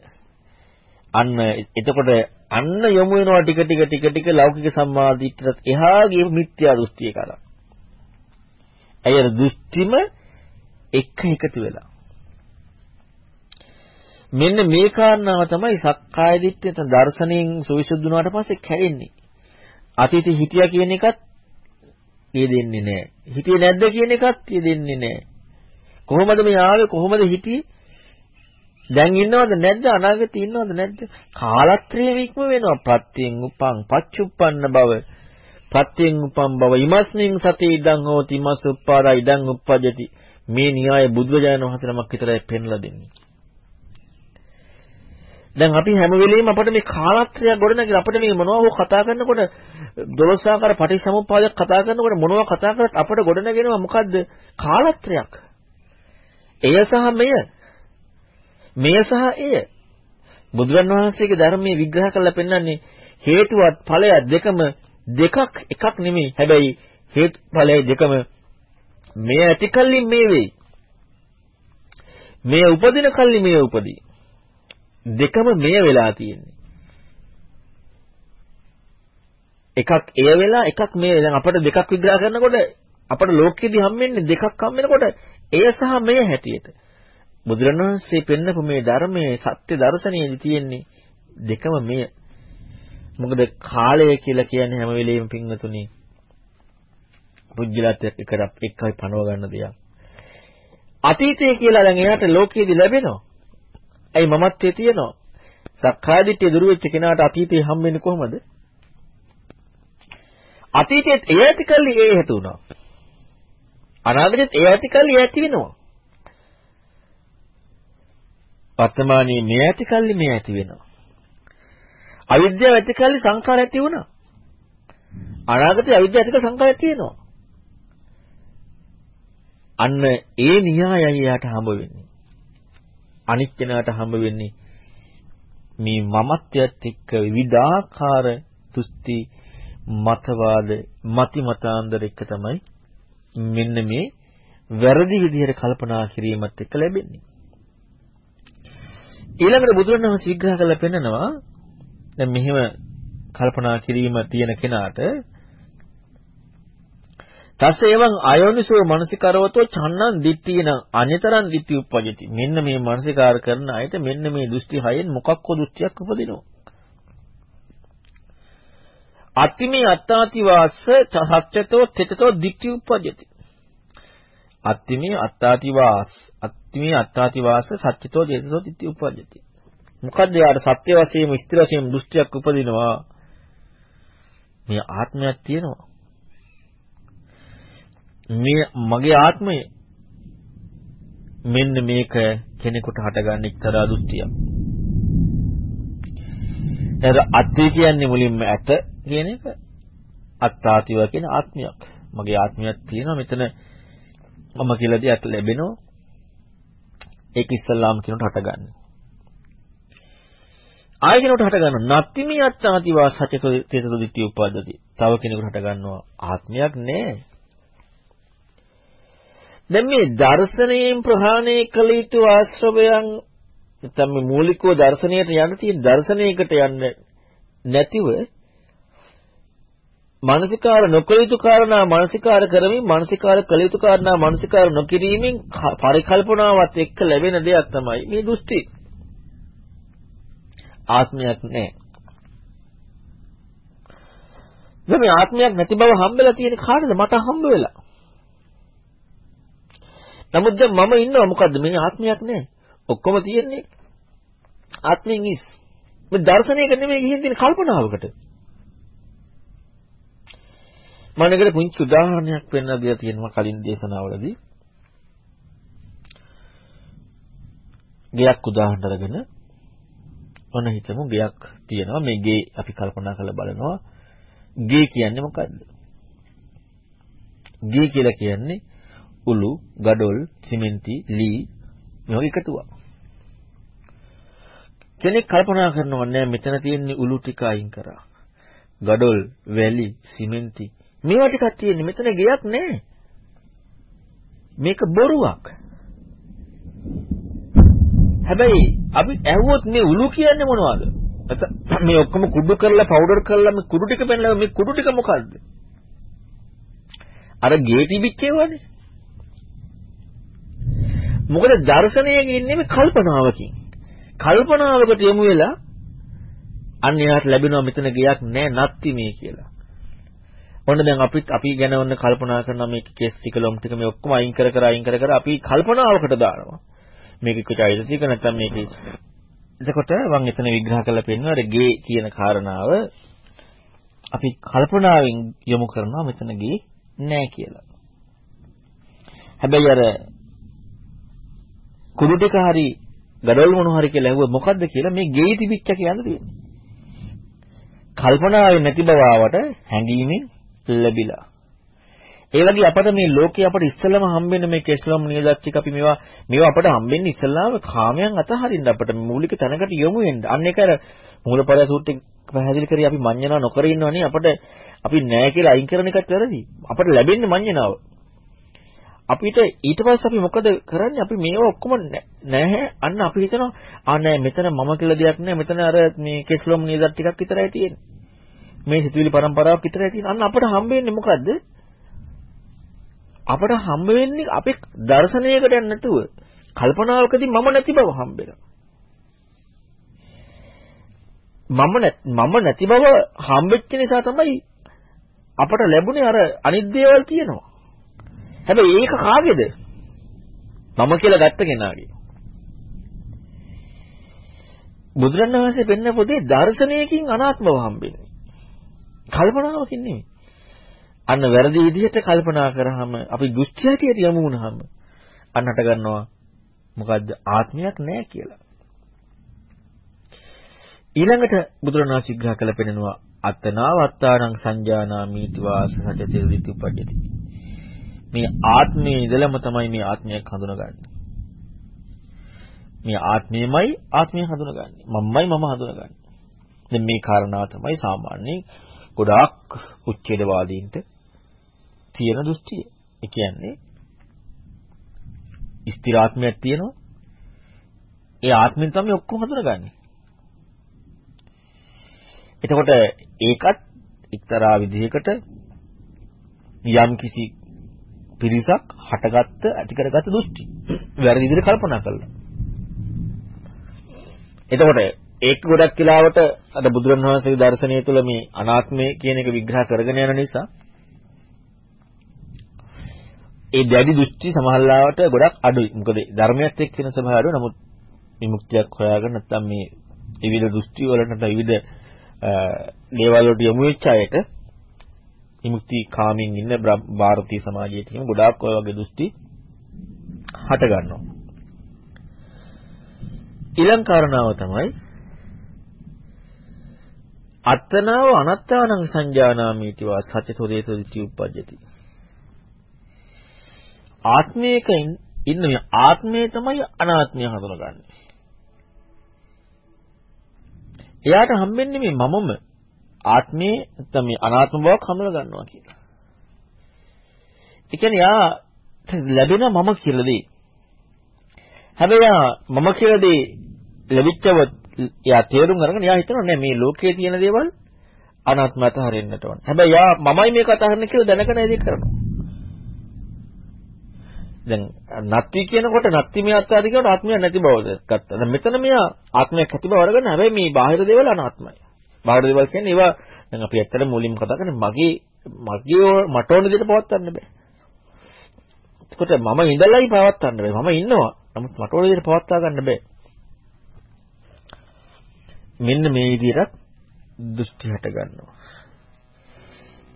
අන්න එතකොට අන්න යොමු වෙනවා ටික ටික ටික ටික ලෞකික සම්මාදිට්ඨියට එහා ගිය මිත්‍යා දෘෂ්ටිය කරා. ඇයි අර දෘෂ්ටිම එක එකතු වෙලා. මෙන්න මේ කාරණාව තමයි සක්කාය දිට්ඨිය නැත්නම් දර්ශනයෙන් සවිසුද්ධ වුණාට පස්සේ කැඩෙන්නේ. අතීතේ හිටියා කියන එකත් යෙදෙන්නේ නැහැ. හිටියේ නැද්ද කියන එකත් යෙදෙන්නේ නැහැ. කොහොමද මේ ආවේ කොහොමද හිටියේ? දැන් ඉන්නවද නැද්ද අනාගතේ ඉන්නවද නැද්ද? කාලත්‍රයේම ඉක්ම වෙනවා. ප්‍රත්‍යයෙන් උපං පච්චුප්පන්න බව. ප්‍රත්‍යයෙන් උපං බව ඉමස්මින් සති ඉදං හෝති ඉමස් උප්පාදා ඉදං උප්පජති. මේ න්‍යාය බුදුරජාණන් වහන්සේ නමක් විතරයි පෙන්ලා දෙන්නේ. දැන් අපි හැම වෙලෙම අපිට මේ කාලත්‍රය ගොඩනගලා අපිට මේ මොනවා හෝ කතා කරනකොට දොළොස්ආකාර පටිසමුප්පාදයක් කතා කරනකොට මොනවා කතා කරත් අපිට ගොඩනගෙනවා මොකද්ද කාලත්‍රයක්. එය සහ මෙය. මෙය සහ එය. බුදුරන් වහන්සේගේ ධර්මයේ විග්‍රහ කරලා පෙන්වන්නේ හේතුවත් ඵලයක් දෙකම දෙකක් එකක් නෙමෙයි. හැබැයි හේතු ඵලය දෙකම මේ ඇති කල්ලි මේ වෙයි. මේ උපදින කල්ලි මේ උපදී. දෙකම මෙය වෙලා තියෙන්නේ. එකක් එය වෙලා එකක් මේ දැන් අපිට දෙකක් විග්‍රහ කරනකොට අපිට ලෝකෙදී හම්බෙන්නේ දෙකක් හම්බෙනකොට එය සහ මෙය හැටියට. බුදුරණවහන්සේ පෙන්නපු මේ ධර්මයේ සත්‍ය දර්ශනයේදී තියෙන්නේ දෙකම මෙය. මොකද කාලය කියලා කියන්නේ හැම වෙලෙම පිංගතුනි පුජ්‍යලත් එක්ක එක්කයි පනව ගන්න දෙයක්. අතීතය කියලා දැන් එයාට ලෝකයේදී ලැබෙනවා. ඇයි මමත්වයේ තියෙනවා. සක්කායදිට්ඨිය දුරු වෙච්ච කෙනාට අතීතේ හම් වෙන්නේ කොහමද? අතීතයේත් ඒ ඇති කල්ලි ඒ හේතු වුණා. අනාගතයේත් ඒ ඇති කල්ලි ඒ ඇති වෙනවා. වර්තමානයේ මේ ඇති කල්ලි මේ ඇති වෙනවා. අවිද්‍යාව ඇති කල්ලි සංඛාර ඇති වුණා. අනාගතයේ අවිද්‍යාව ඇතික සංඛාරයක් තියෙනවා. අන්න ඒ න්‍යායයි යාට හම්බ වෙන්නේ. අනිත් කෙනාට හම්බ වෙන්නේ මේ මමත්වයත් එක්ක විවිධාකාර තුස්ති මතවාද මති මතාන්දර එක තමයි මෙන්න මේ වැරදි විදිහට කල්පනා කිරීමත් එක්ක ලැබෙන්නේ. ඊළඟට බුදුරණවහන්සේ විග්‍රහ කරලා පෙන්නනවා දැන් මෙහෙම කල්පනා කිරීම තියෙන කෙනාට තස්ස එවං අයෝනිසෝ මනසිකරවතෝ චන්නං දිට්ඨියන අඤතරං දිට්ඨි උප්පජති. මෙන්න මේ මනසිකාර කරන අයට මෙන්න මේ දෘෂ්ටි හයෙන් මොකක්කෝ දෘෂ්ටියක් උපදිනවා. අත්තිමේ අත්තාති වාස සත්‍යතෝ තෙතතෝ දික්ටි උප්පජ්ජති. අත්තිමේ අත්තාති වාස අත්තිමේ අත්තාති වාස සත්‍යතෝ තෙතතෝ දික්ටි උප්පජ්ජති. මොකද්ද යාට සත්‍ය වශයෙන්ම ස්ථිර වශයෙන්ම දෘෂ්ටියක් උපදිනවා. මේ ආත්මයක් තියෙනවා. මේ මගේ ආත්මය මෙන්න මේක කෙනෙකුට හටගන්න එක්තරා දෘෂ්ටියක්. එතන අත්‍ය කියන්නේ මුලින්ම ඇත කියන එක අත්තාතිව කියන ආත්මයක්. මගේ ආත්මයක් තියෙනවා මෙතන මම කියලා දෙයක් ලැබෙනවා. ඒක ඉස්සල්ලාම කියනට හටගන්නේ. ආය කෙනෙකුට හට ගන්නවා නත්තිමි අත්තාතිවා සචතෝ තේතෝ දිට්ඨි උපද්දති. තව කෙනෙකුට හට ගන්නවා ආත්මයක් නෑ. දැන් මේ දර්ශනයෙන් ප්‍රහාණය කළ යුතු ආශ්‍රවයන් නැත්නම් මේ මූලිකව දර්ශනයට යන්න තියෙන දර්ශනයකට යන්න නැතිව මානසිකාර නොකළ යුතු කාරණා මානසිකාර කරමින් මානසිකාර කළ යුතු කාරණා මානසිකාර නොකිරීමෙන් පරිකල්පනාවත් එක්ක ලැබෙන දෙයක් තමයි මේ දෘෂ්ටි. ආත්මයක් නැහැ. දැන් මේ ආත්මයක් නැති බව හම්බෙලා තියෙන කාටද මට හම්බ වෙලා. නමුත් දැන් මම ඉන්නවා මොකද්ද මේ ආත්මයක් නැහැ. ඔක්කොම තියෙන්නේ ආත්මෙන් ඉස්. මේ දර්ශනයක නෙමෙයි ගිහින් තියෙන කල්පනාවකට. මම එකට පුංචි උදාහරණයක් පෙන්නලා දීලා තියෙනවා කලින් දේශනාවලදී. ගයක් උදාහරණ අරගෙන ඔන්න හිතමු ගයක් තියෙනවා මේ ගේ අපි කල්පනා කරලා බලනවා ගේ කියන්නේ මොකද්ද? ගේ කියලා කියන්නේ උළු, ගඩොල්, සිමෙන්ති, ලී මේ වගේ එකතුවක්. කෙනෙක් කල්පනා කරනවා නෑ මෙතන තියෙන උළු ටික අයින් කරා. ගඩොල්, වැලි, සිමෙන්ති මේවා ටිකක් තියෙන්නේ මෙතන ගෙයක් නෑ. මේක බොරුවක්. හැබැයි අපි ඇහුවොත් මේ උළු කියන්නේ මොනවද? මේ ඔක්කොම කුඩු කරලා පවුඩර් කරලා මේ කුඩු ටික පෙන්නලා මේ කුඩු ටික මොකද්ද? අර ගේ තිබිච්ච ඒවානේ. මොකද දර්ශනයක ඉන්නේ මේ කල්පනාවකින්. කල්පනාවකට යමු වෙලා අන්න එයාට ලැබෙනවා මෙතන ගයක් නැහැ නැත්ති මේ කියලා. ඔන්න දැන් අපිත් අපි ගැන ඔන්න කල්පනා කරනවා මේ කෙස් ටික ලොම් ටික මේ ඔක්කොම අයින් කර කර අයින් කර කර අපි කල්පනාවකට දානවා. මේක කොටයිසික නැත්නම් මේක එතකොට මම එතන විග්‍රහ කරලා පෙන්නනවා අර ගේ කියන කාරණාව අපි කල්පනාවෙන් යොමු කරනවා මෙතන ගේ නෑ කියලා. හැබැයි අර කුඩු ටික හරි gadol මොන හරි කියලා ඇහුවා මොකද්ද කියලා මේ ගේ තිබිච්ච කියන්න තියෙන්නේ. කල්පනාවේ නැති බව ආවට හැඟීමෙන් ලැබිලා. ඒ වගේ අපට මේ ලෝකේ අපට ඉස්සෙල්ලම හම්බෙන්න මේ කෙස්ලොම් නියදච්චික අපි මේවා මේවා අපට හම්බෙන්නේ ඉස්සෙල්ලාම කාමයන් අතහරින්න අපට මූලික තැනකට යොමු වෙන්න. අන්න ඒක අර මූලපරය සූත්‍රයේ පැහැදිලි කරේ අපි මඤ්ඤණා නොකර ඉන්නවනේ අපට අපි නෑ කියලා අයින් කරන එකත් වැරදි. අපට ලැබෙන්නේ මඤ්ඤණාව. අපිට ඊට පස්සේ අපි මොකද කරන්නේ? අපි මේවා ඔක්කොම නැහැ. අන්න අපි හිතනවා ආ නෑ මෙතන මම කියලා දෙයක් නෑ. මෙතන අර මේ කෙස්ලොම් නියදත් ටිකක් විතරයි තියෙන්නේ. මේ සිතුවිලි પરම්පරාවක් විතරයි තියෙන්නේ. අන්න අපට හම්බෙන්නේ මොකද්ද? අපට හම්බ වෙන්නේ අපේ දර්ශනයකට යන්නේ නැතුව කල්පනාවකදී මම නැති බව හම්බෙනවා. මම මම නැති බව හම්බෙච්ච නිසා තමයි අපට ලැබුණේ අර අනිත් දේවල් තියෙනවා. හැබැයි ඒක කාගේද? මම කියලා ගත්ත කෙනාගේ. බුදුරණවහන්සේ පෙන්න පොතේ දර්ශනයකින් අනාත්මව හම්බෙන්නේ. කල්පනාවකින් නෙමෙයි. අන්න වැරදි විදිහට කල්පනා කරාම අපි දුස්චරිතයට යමු වුණාම අන්නට ගන්නවා මොකද්ද ආත්මයක් නැහැ කියලා. ඊළඟට බුදුරණාහි විග්‍රහ කළ පෙන්නනවා අත්තනා වත්තානං සංජානාමීති වාස සජති රිති උපජ්ජති. මේ ආත්මයේ ඉඳලම තමයි මේ ආත්මයක් හඳුනගන්නේ. මේ ආත්මයමයි ආත්මය හඳුනගන්නේ. මමමයි මම හඳුනගන්නේ. දැන් මේ කාරණාව තමයි සාමාන්‍යයෙන් ගොඩාක් උච්ඡේදවාදීන්ට තියෙන දෘෂ්ටිය. ඒ කියන්නේ ස්ථිරාත්මයක් තියෙනවා. ඒ ආත්මෙන් තමයි ඔක්කොම හඳුනගන්නේ. එතකොට ඒකත් එක්තරා විදිහකට යම් කිසි පිරිසක් හටගත්ත ඇති කරගත්ත දෘෂ්ටි. වැරදි විදිහට කල්පනා කළා. එතකොට ඒක ගොඩක් කාලවට අද බුදුරණවහන්සේගේ දර්ශනය තුළ මේ අනාත්මය කියන එක විග්‍රහ කරගෙන යන නිසා ඒ දැඩි දෘෂ්ටි සමහරලාවට ගොඩක් අඩුයි. මොකද ධර්මයත් එක්ක වෙන ස්වභාවය අඩු. නමුත් විමුක්තියක් හොයාගෙන නැත්තම් මේ විවිධ දෘෂ්ටි වලට විවිධ දේවල් වලට යොමු වෙච්ච අයට විමුක්ති කාමින් ඉන්න ಭಾರತೀಯ සමාජයේ තියෙන ගොඩාක් ඔය වගේ දෘෂ්ටි හට ගන්නවා. ඊළඟ කාරණාව තමයි අත්තනාව අනත්තානං සංජානාමීති වා සත්‍යතෝ දේතෝ දිටි උප්පජ්ජති. ආත්මයක ඉන්න මේ ආත්මය තමයි අනාත්මය හඳුනගන්නේ. එයාට හම්බෙන්නේ මේ මමම ආත්මේ නැත්නම් මේ අනාත්ම බවක් හඳුන ගන්නවා කියලා. ඒ කියන්නේ යා ලැබෙන මම කියලා දෙයි. හැබැයි මම කියලා දෙයි ලැබිච්චව යා තේරුම් අරගෙන යා හිතනවා නෑ මේ ලෝකයේ තියෙන දේවල් අනාත්මත හරින්නට ඕන. හැබැයි යා මමයි මේක අතහරින්න කියලා දැනගෙන ඒක කරනවා. දැන් නත්ති කියනකොට නත්ති මේ අත්වාදී කියනකොට ආත්මයක් නැති බවද ගත්තා. දැන් මෙතන මෙයා ආත්මයක් ඇති බව අරගෙන හැබැයි මේ බාහිර දේවල් අනාත්මයි. බාහිර දේවල් කියන්නේ ඒවා දැන් අපි ඇත්තට මුලින්ම කතා කරන්නේ මගේ මගේ මට ඕන විදිහට පවත්වන්න බෑ. එතකොට මම ඉඳලයි පවත්වන්න බෑ. මම ඉන්නවා. නමුත් මට ඕන විදිහට පවත්වා ගන්න බෑ. මෙන්න මේ විදිහට දෘෂ්ටි හට ගන්නවා.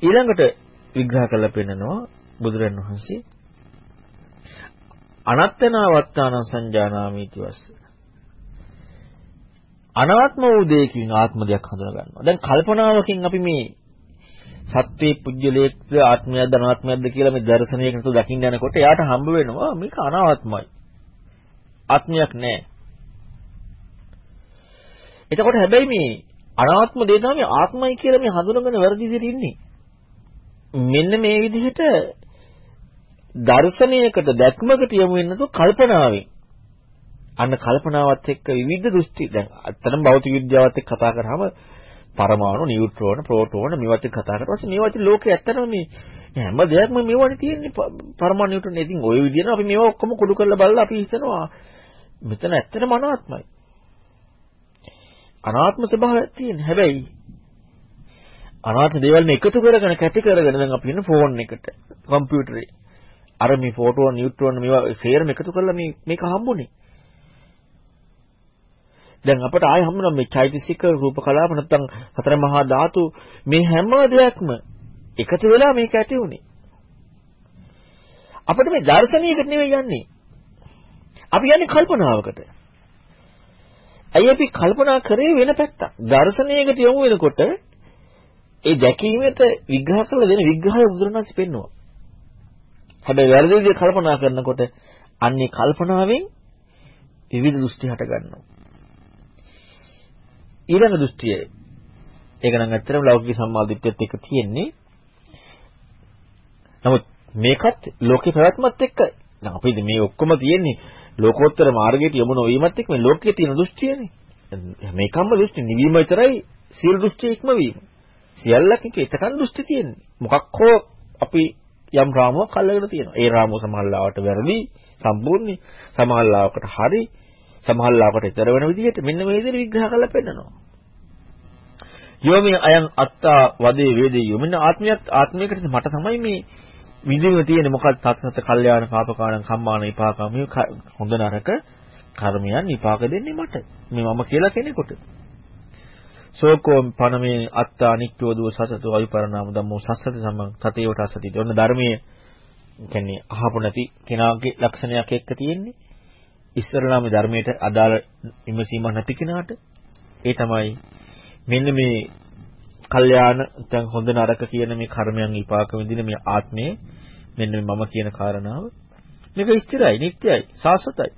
ඊළඟට විග්‍රහ කරලා පෙන්නනවා බුදුරණවහන්සේ අනත්තනාවත්තාන සංජානාමීති වස්ස. අනාත්ම වූ දෙයකින් ආත්ම දෙයක් හඳුනා ගන්නවා. දැන් කල්පනාවකින් අපි මේ සත්වේ පුජ්‍යලේක්ද ආත්මයක්ද අනාත්මයක්ද කියලා මේ දර්ශනයක නතු දකින්න යනකොට එයාට හම්බ වෙනවා මේක අනාත්මයි. ආත්මයක් නැහැ. එතකොට හැබැයි මේ අනාත්ම දේ තමයි ආත්මයි කියලා මේ හඳුනගෙන වැරදි විදිහට ඉන්නේ. මෙන්න මේ විදිහට දර්ශනයකට දැක්මකට යමු වෙනතු කල්පනාවෙන් අන්න කල්පනාවත් එක්ක විවිධ දෘෂ්ටි දැන් අත්තනම් භෞතික විද්‍යාවත් එක්ක කතා කරාම පරමාණු, නියුට්‍රෝන, ප්‍රෝටෝන මේවත් එක්ක කතා කරලා පස්සේ මේවත් ලෝකේ ඇත්තටම මේ හැම දෙයක්ම මේවනේ තියෙන්නේ පරමාණු නියුට්‍රෝන. ඉතින් ওই විදිහට අපි මේවා ඔක්කොම කුඩු කරලා බලලා අපි හිතනවා මෙතන ඇත්තටම අනාත්මයි. අනාත්ම ස්වභාවයක් තියෙන. හැබැයි අනාත්ම දේවල් මේ එකතු කරගෙන කැටි කරගෙන දැන් අපි ඉන්න ෆෝන් එකට, කම්පියුටරේ. අර මේ ෆෝටෝන, නියුට්‍රෝන මේවා සේරම එකතු කරලා මේ මේක හම්බුනේ. දැන් අපට ආයෙ හම්බුනා මේ චෛතසික රූප කලාප නැත්නම් හතර මහා ධාතු මේ හැම දෙයක්ම එකතු වෙලා මේක ඇති උනේ. අපිට මේ දර්ශනයකට නෙවෙයි යන්නේ. අපි යන්නේ කල්පනාවකට. ඇයි අපි කල්පනා කරේ වෙන පැත්තක්. දර්ශනයකට යොමු වෙනකොට ඒ දැකීමට විග්‍රහ කරලා දෙන විග්‍රහය බුදුරණන්සේ පෙන්නවා. හැබැයි වැරදි විදිහට කල්පනා කරනකොට අන්නේ කල්පනාවෙන් විවිධ දෘෂ්ටි හට ගන්නවා. ඊළඟ දෘෂ්ටිය ඒක නම් ඇත්තටම ලෞකික සම්මාදිට්ඨියත් එක්ක තියෙන්නේ. නමුත් මේකත් ලෝකේ පැවැත්මත් එක්ක දැන් අපි මේ ඔක්කොම තියෙන්නේ ලෝකෝත්තර මාර්ගයට යමු නොවීමත් එක්ක මේ ලෝකයේ තියෙන දෘෂ්ටියනේ. මේකම්ම දෘෂ්ටි නිවීම විතරයි සියලු දෘෂ්ටි ඉක්මවීම. සියල්ලක එක එකතන දෘෂ්ටි තියෙන්නේ. මොකක් හෝ අපි යම් රාමුවක් අල්ලගෙන තියෙනවා. ඒ රාමුව සමහරලාවට වැරදි සම්පූර්ණයි. සමහරලාවකට හරි. සමහරලාවකට ඊතර වෙන විදිහට මෙන්න මේ විදිහට විග්‍රහ කරලා පෙන්නනවා. යෝමි අයං අත්තා වදේ වේදේ මෙන්න ආත්මියත් ආත්මයකට මට තමයි මේ විඳින්න තියෙන්නේ මොකක්ද තත්සත කල්යාණ පාපකාණ කම්මාන විපාකම මේ හොඳ නරක කර්මයන් විපාක දෙන්නේ මට මේ මම කියලා කෙනෙකුට සෝකෝ පනමේ අත්තා නික්ඛෝ දුව සසතෝ අවිපරණාම ධම්මෝ සස්සති සම්මං තතේවට අසති. ඔන්න ධර්මයේ කියන්නේ අහපු නැති කෙනාගේ ලක්ෂණයක් එක්ක තියෙන්නේ. ඉස්සරලා මේ ධර්මයට අදාළ විමසීමක් නැති කෙනාට ඒ තමයි මෙන්න මේ කල්යාණ නැත්නම් හොඳ නරක කියන මේ කර්මයන් විපාක විඳින මේ ආත්මයේ මෙන්න මම කියන කාරණාව මේක ස්ථිරයි, නිට්ටයයි, සාස්වතයි.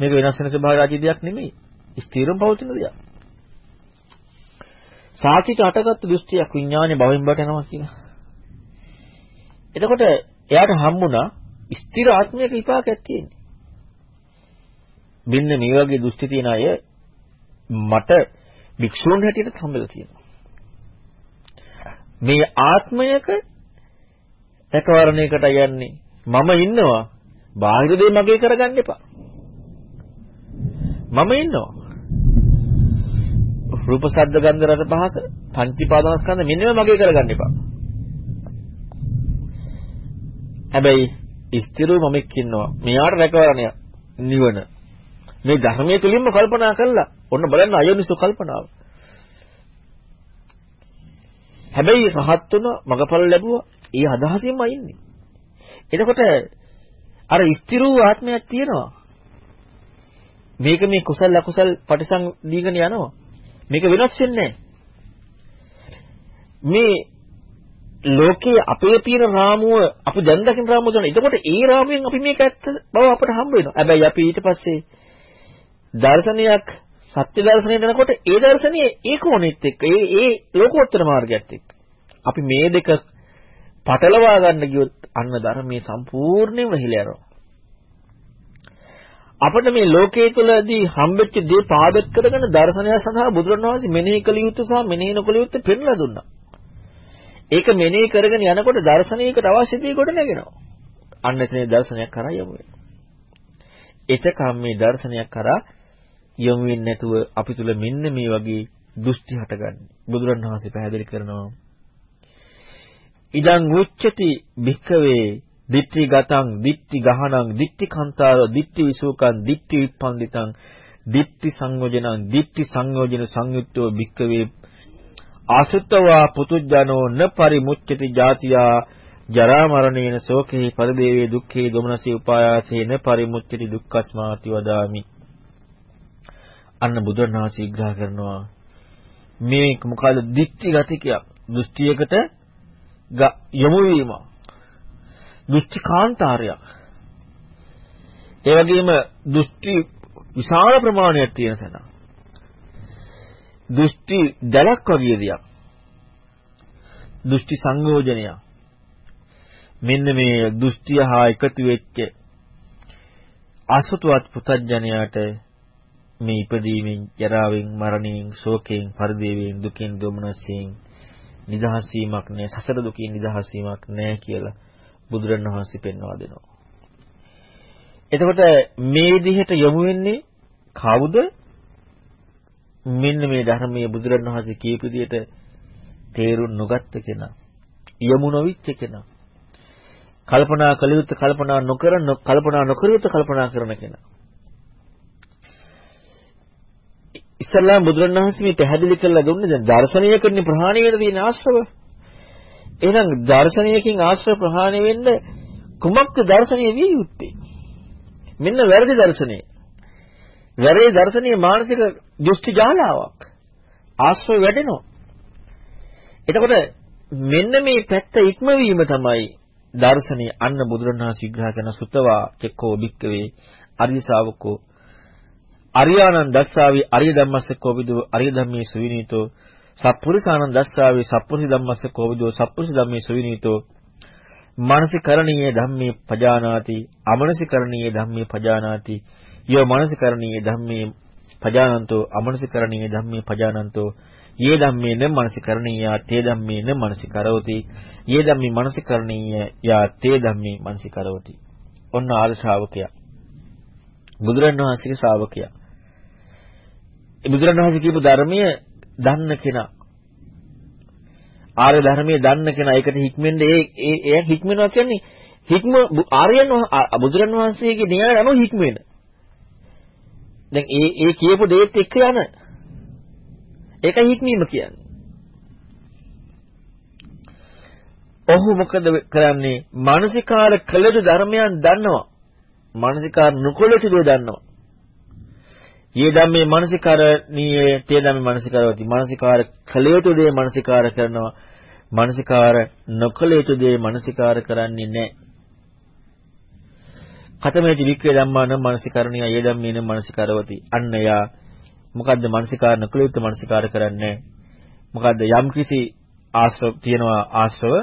මේක වෙනස් වෙන ස්වභාවය දෙයක් නෙමෙයි. ස්ථිරව පවතින දෙයක්. සාතික අටගත් දෘෂ්ටියක් විඥානේ භවෙන් බට යනවා කියලා. එතකොට එයාට හම්බුණා ස්ථිර ආත්මයක විපාකයක් තියෙන්නේ. මෙන්න මේ වගේ දෘෂ්ටි තියන අය මට භික්ෂූන් හැටියට හම්බෙලා තියෙනවා. මේ ආත්මයක එකවරණයකට යන්නේ මම ඉන්නවා බාහිර දේ මගේ කරගන්න එපා. මම ඉන්නවා රූප ශබ්ද ගන්ධ රස පහස පංචීපාදනස්කන්ධ මෙන්නම මගේ කරගන්න එපා. හැබැයි ස්ථිරව මමෙක් ඉන්නවා. මෙයාට රැකවරණය නිවන. මේ ධර්මයේ තුලින්ම කල්පනා කළා. ඔන්න බලන්න අයෝනිසු කල්පනාව. හැබැයි රහත් වුණ මගපල ලැබුවා. ඒ අදහසින්ම ඉන්නේ. එතකොට අර ස්ථිර වූ ආත්මයක් තියෙනවා. මේක මේ කුසල අකුසල් පටිසං දීගෙන යනවා. මේක වෙනස් වෙන්නේ මේ ලෝකයේ අපේ තියෙන රාමුව අපි දැන් දකින රාමුව තමයි. එතකොට ඒ රාමුවෙන් අපි මේක ඇත්ත බව අපට හම්බ වෙනවා. හැබැයි අපි ඊට පස්සේ දර්ශනයක් සත්‍ය දර්ශනයට යනකොට ඒ දර්ශනීය ඒ කෝණෙත් එක්ක ඒ ඒ ලෝකෝත්තර මාර්ගයත් එක්ක අපි මේ දෙක පටලවා ගන්න ගියොත් අන්න ධර්මයේ සම්පූර්ණයෙන් වෙහිලා යනවා. අපිට මේ ලෝකයේ තුලදී හම්බෙච්ච දේ පාදක කරගෙන දර්ශනය සඳහා බුදුරණවහන්සේ මෙනෙහි කළ යුතු සහ මෙනෙහි නොකළ යුතු පෙන්ලා දුන්නා. ඒක මෙනෙහි කරගෙන යනකොට දර්ශනයකට අවශ්‍ය දේ කොට නැගෙනවා. අන්න එතන දර්ශනයක් කරා යමු වෙනවා. එතකම් මේ දර්ශනයක් කරා යමු වෙන්නේ නැතුව අපි තුල මෙන්න මේ වගේ දෘෂ්ටි හටගන්නේ. බුදුරණවහන්සේ පැහැදිලි කරනවා. ඉදං උච්චති භික්ඛවේ දිට්ඨි ගතං දිට්ඨි ගහනං දිට්ඨි කන්තාර දිට්ඨි විසූකං දිට්ඨි විප්පන්දිතං දිට්ඨි සංයෝජනං දිට්ඨි සංයෝජන සංයුක්තෝ භික්කවේ ආසුත්තවා පුතුජනෝ න පරිමුච්ඡති ජාතියා ජරා මරණේන සෝකේ පරිදේවේ දුක්ඛේ දොමනසේ උපායාසේන පරිමුච්ඡති දුක්ඛස්මාති වදාමි අන්න බුදුරණාහි විග්‍රහ කරනවා මේ මොකද දිට්ඨි ගතිකයක් දෘෂ්ටියකට යොමු වීම දෘෂ්ටි කාන්තාරයක්. ඒ වගේම දෘෂ්ටි විශාල ප්‍රමාණයක් තියෙන තැන. දෘෂ්ටි දැලක් වගේ දෙයක්. දෘෂ්ටි සංයෝජනයක්. මෙන්න මේ දෘෂ්ටිය හා එකතු වෙච්ච අසුතුවත් පුතඥයාට මේ ඉපදීමෙන්, ජරාවෙන්, මරණයෙන්, ශෝකයෙන්, පරිදේවයෙන්, දුකින්, දුමනසයෙන් නිදහස් වීමක් නැහැ. සසර දුකින් නිදහස් වීමක් නැහැ කියලා බුදුරණවහන්සේ පෙන්වා දෙනවා. එතකොට මේ විදිහට යොමු වෙන්නේ කවුද? මෙන්න මේ ධර්මයේ බුදුරණවහන්සේ කියපු විදිහට තේරුම් නොගත්ත කෙනා. යොමු නොවිච්ච කෙනා. කල්පනා කළ යුත්තේ කල්පනා නොකර කල්පනා නොකර යුත්තේ කල්පනා කරන කෙනා. ඉස්සල්ලාම බුදුරණවහන්සේ මේ පැහැදිලි කරලා දුන්නේ දැන් දර්ශනීයකනේ ප්‍රහාණය වෙන තියෙන ආශ්‍රව. එහෙනම් දර්ශනීයකින් ආශ්‍රව ප්‍රහාණය වෙන්න කුමක්ද දර්ශනීය විය යුත්තේ? මෙන්න වැරදි දර්ශනය. වැරදි දර්ශනීය මානසික දෘෂ්ටි ජාලාවක්. ආශ්‍රව වැඩෙනවා. එතකොට මෙන්න මේ පැත්ත ඉක්මවීම තමයි දර්ශනීය අන්න බුදුරණවහන්සේ විග්‍රහ කරන සුතවා චෙක්කෝ බික්කවේ අරිය ශාවකෝ අරියානන් දස්සාවි අරිය ධම්මස්ස කෝවිදෝ අරිය ධම්මේ සුවිනීතෝ සප්පුරිසානන් දස්සාවි සප්පුරිස ධම්මස්ස කෝවිදෝ සප්පුරිස ධම්මේ සුවිනීතෝ. මානසිකරණීය ධම්මේ පජානාති අමනසිකරණීය ධම්මේ පජානාති යෝ මානසිකරණීය ධම්මේ පජානන්තෝ අමනසිකරණීය ධම්මේ පජානන්තෝ. යේ ධම්මේන මානසිකරණීය තේ ධම්මේන මානසිකරෝති. යේ ධම්මේ මානසිකරණීය යා තේ ධම්මේ මානසිකරෝති. ඔන්න ආර්ය ශ්‍රාවකයා. බුදුරණවහන්සේගේ ශ්‍රාවකයා. බුදුරණවහන්සේ කියපු ධර්මය දන්න කෙනා ආර්ය ධර්මයේ දන්න කෙනා ඒකට හික්මෙන්න ඒ ඒ ඒ හික්මනවා කියන්නේ හික්ම ආර්යයන් බුදුරණවහන්සේගේ න්‍යාය අනුව හික්මෙන. දැන් ඒ ඒ කියපු දේත් එක්ක යන. ඒකයි හික්මීම කියන්නේ. ඔහු මොකද කරන්නේ? මානසිකාර කළද ධර්මයන් දන්නවා. මානසිකාර නොකළද දේ දන්නවා. යේ ධම්මේ මානසිකාරණීය තේ ධම්මේ මානසිකාරවති. මානසිකාර කළ යුතු දේ මානසිකාර කරනවා. මානසිකාර නොකළ යුතු දේ මානසිකාර කරන්නේ නැහැ. කතමේති වික්‍රේ ධම්මාන මානසිකාරණීය. යේ ධම්මේන මානසිකාරවති. අන්න යා මොකද්ද මානසිකාර නොකළ යුතු මානසිකාර කරන්නේ? මොකද්ද යම් කිසි ආශ්‍රව තියනවා ආශ්‍රව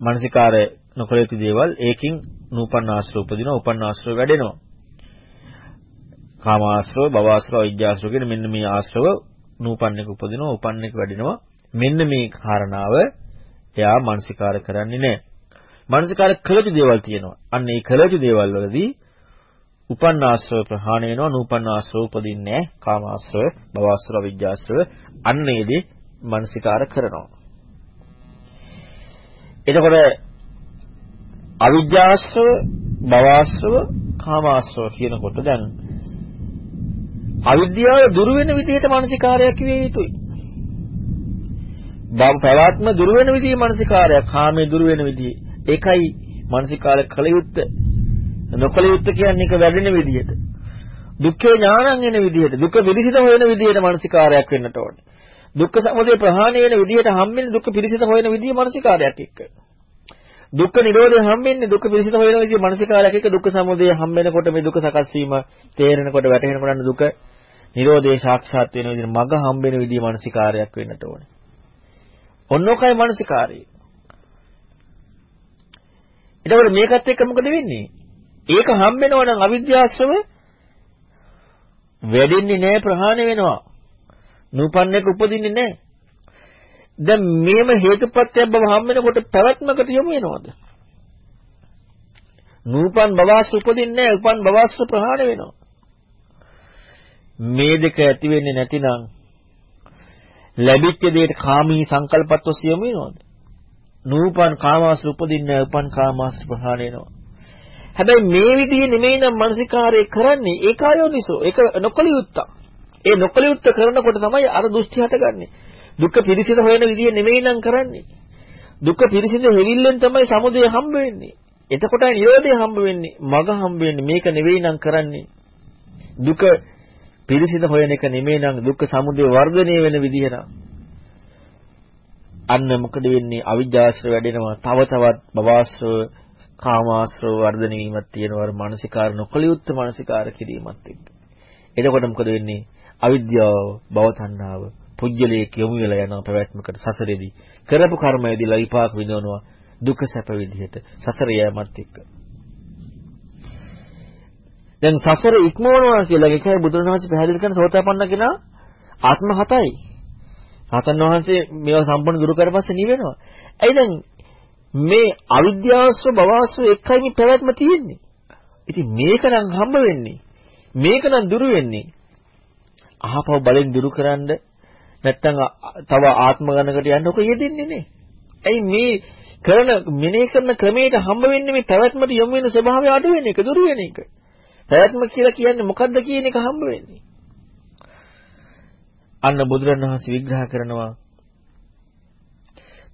මානසිකාර නොකළ යුතු දේවල් ඒකින් නූපන්න ආශ්‍රව උපදිනවා උපන්න ආශ්‍රව වැඩෙනවා. කාමාශ්‍රව, භවආශ්‍රව, අවිජ්ජාශ්‍රව කියන මෙන්න මේ ආශ්‍රව නූපන්නේක උපදිනවා, උපන්නේක වැඩෙනවා. මෙන්න මේ කාරණාව එයා මානසිකාර කරන්නේ නැහැ. මානසිකාර කළජු දේවල් තියෙනවා. අන්න ඒ කළජු දේවල් වලදී උපන්න ආශ්‍රව ප්‍රහාණය වෙනවා, නූපන්න ආශ්‍රව උපදින්නේ නැහැ. කාමාශ්‍රව, භවආශ්‍රව, අවිජ්ජාශ්‍රව අන්න ඒදී මානසිකාර කරනවා. එතකොට අවිජ්ජාශ්‍රව, භවආශ්‍රව, කාමාශ්‍රව කියනකොට දැන් අවිද්‍යාව දුරු වෙන විදිහට මානසිකාරයක් විය යුතුයි. බව පැවැත්ම දුරු වෙන විදිහේ මානසිකාරයක්, කාමයේ දුරු වෙන විදිහ. ඒකයි මානසිකාර කළ යුත්තේ. නොකළ යුත්තේ කියන්නේ ඒක වැඩෙන විදිහට. දුක්ඛේ ඥානං වෙන විදිහට, දුක පිළිසිත හොයන විදිහට මානසිකාරයක් වෙන්නට ඕනේ. දුක්ඛ සමුදය ප්‍රහාණය වෙන විදිහට හම්බෙන්නේ දුක්ඛ පිළිසිත හොයන විදිහේ මානසිකාරයක් එක්ක. දුක්ඛ නිරෝධය හම්බෙන්නේ දුක්ඛ පිළිසිත හොයන විදිහේ මානසිකාරයක් එක්ක දුක්ඛ සමුදය හම්බෙනකොට මේ දුක සකස් වීම තේරෙනකොට වැටහෙනකොට දුක නිරෝධේ සාක්ෂාත් වෙන විදිහට මග හම්බෙන විදිහ මානසිකාරයක් වෙන්නට ඕනේ. ඔන්නෝකයි මානසිකාරය. එතකොට මේකත් එක්ක මොකද වෙන්නේ? ඒක හම්බෙනවා නම් අවිද්‍යාශ්‍රව වැඩෙන්නේ නැහැ ප්‍රහාණය වෙනවා. නූපන්නේක උපදින්නේ නැහැ. දැන් මේම හේතුපත්‍යයක් බව හම්බෙනකොට පැවැත්මකට යොමු වෙනවද? නූපන් බවාශ්‍ර උපදින්නේ නැහැ. උපන් බවාශ්‍ර ප්‍රහාණය වෙනවා. මේ දෙක ඇති වෙන්නේ නැතිනම් ලැබිච්ච දෙයට කාමී සංකල්පත් ඔසියම වෙනවද? නූපන් කාමාශ්‍ර උපදින්න උපන් කාමාශ්‍ර ප්‍රහාණය වෙනවා. හැබැයි මේ විදිහේ නෙමෙයි නම් මානසිකාරය කරන්නේ ඒකායෝනිසෝ. ඒක නොකල යුත්තා. ඒ නොකල යුත්ත කරනකොට තමයි අර දෘෂ්ටි හටගන්නේ. දුක්ඛ පිරිසිදු හොයන විදිහ නෙමෙයි නම් කරන්නේ. දුක්ඛ පිරිසිදු හෙවිල්ලෙන් තමයි සමුදය හම්බ වෙන්නේ. එතකොටයි නිරෝධය හම්බ වෙන්නේ. මග හම්බ වෙන්නේ. මේක නෙවෙයි නම් කරන්නේ. දුක පිරිසිඳ හොයන එක නෙමෙයි නම් දුක්ඛ සමුදය වර්ධනය වෙන විදිහ නම්. අන්න මොකද වෙන්නේ? අවිජ්ජාශ්‍රය වැඩෙනවා. තව තවත් භවආශ්‍රව කාමාශ්‍රව වර්ධනය වීමක් තියෙනවා. මානසිකාර නොකලියුත් මානසිකාර කිරීමත් එක්ක. එතකොට මොකද වෙන්නේ? අවිද්‍යාව භව තණ්හාව පුජ්‍යලයේ යොමු වෙලා යන පැවැත්මකට සසරේදී. කරපු කර්මයේදීලා විපාක විඳවනවා දුක සැප විදිහට සසර යෑමත් එක්ක. දැන් සසර ඉක්මවනවා කියලා එකයි බුදුරණවහන්සේ පැහැදිලි කරන සෝතාපන්න කෙනා ආත්ම හතයි. රහතන් වහන්සේ මේවා සම්පූර්ණ දුරු කරපස්සේ නිවෙනවා. ඇයි දැන් මේ අවිද්‍යාවස්ව භවස්ව එකයි මේ පැවැත්ම තියෙන්නේ. ඉතින් මේක නම් හම්බ වෙන්නේ. මේක නම් දුරු වෙන්නේ. අහපව බලෙන් දුරු කරන්න නැත්තම් තව ආත්ම ගණනකට යන්න ඔක යෙදෙන්නේ නේ. ඇයි මේ කරන මෙනෙහි කරන ක්‍රමයට හම්බ වෙන්නේ මේ පැවැත්මට යොමු වෙන ස්වභාවය අඩු වෙන එක, දුරු වෙන එක. පැවැත්ම කියලා කියන්නේ මොකද්ද කියන එක හම්බ වෙන්නේ. අන්න බුදුරණවහන්සේ විග්‍රහ කරනවා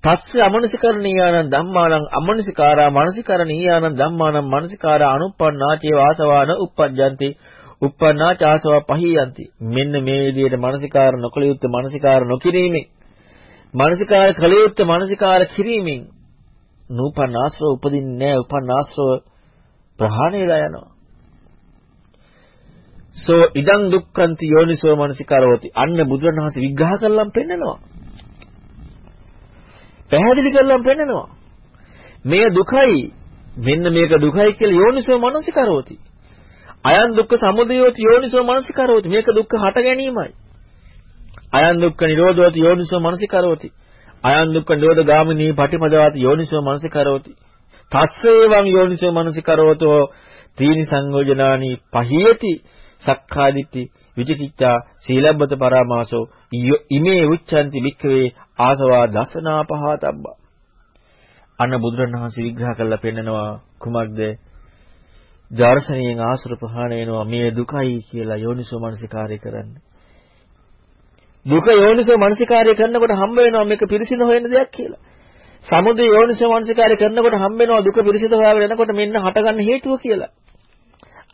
තස්ස අමනසිකරණීයානං ධම්මානං අමනසිකාරා මනසිකරණීයානං ධම්මානං මනසිකාරා අනුප්පන්නාචේ වාසවාන uppajjanti uppannā chāsava පහියන්ති මෙන්න මේ විදිහට මානසිකාර නොකළ යුත්තේ මානසිකාර නොකිරීමෙන්. මානසිකාර කළ යුත්තේ මානසිකාර කිරීමෙන්. නූපන් ආශ්‍රව උපදින්නේ නැහැ. උපන් ආශ්‍රව ප්‍රහාණය වෙලා යනවා. සෝ ඉදං දුක්ඛන්ති යෝනිසෝ මනසිකාරවති අන්න බුදුරණවහන්සේ විග්‍රහ කරලම් පෙන්නනවා පැහැදිලි කරලම් පෙන්නනවා මේ දුකයි මෙන්න මේක දුකයි කියලා යෝනිසෝ මනසිකාරවති අයං දුක්ඛ සමුදයෝති යෝනිසෝ මනසිකාරවති මේක දුක්ඛ හට ගැනීමයි අයං දුක්ඛ නිරෝධෝති යෝනිසෝ මනසිකාරවති අයං දුක්ඛ නිරෝධ ගාමිනී පටිපදාති යෝනිසෝ මනසිකාරවති තස්සේවං යෝනිසෝ මනසිකාරවතෝ තීනි සංයෝජනානි පහියති සක්කාදිට්ඨි විචිකිච්ඡා සීලබ්බත පරාමාසෝ ඉමේ උච්ඡන්ති වික්ඛවේ ආසවා දසනා පහතබ්බා අන්න බුදුරණවහන්සේ විග්‍රහ කරලා පෙන්නනවා කුමක්ද දර්ශනීයෙන් ආසුර ප්‍රහාණය වෙනවා මේ දුකයි කියලා යෝනිසෝ මනසිකාරය කරන්න. දුක යෝනිසෝ මනසිකාරය කරනකොට හම්බ වෙනවා මේක පිරිසිදු හොයන දෙයක් කියලා. සමුදය යෝනිසෝ මනසිකාරය කරනකොට හම්බ වෙනවා දුක පිරිසිදු හොයාගෙන යනකොට මෙන්න හටගන්න හේතුව කියලා.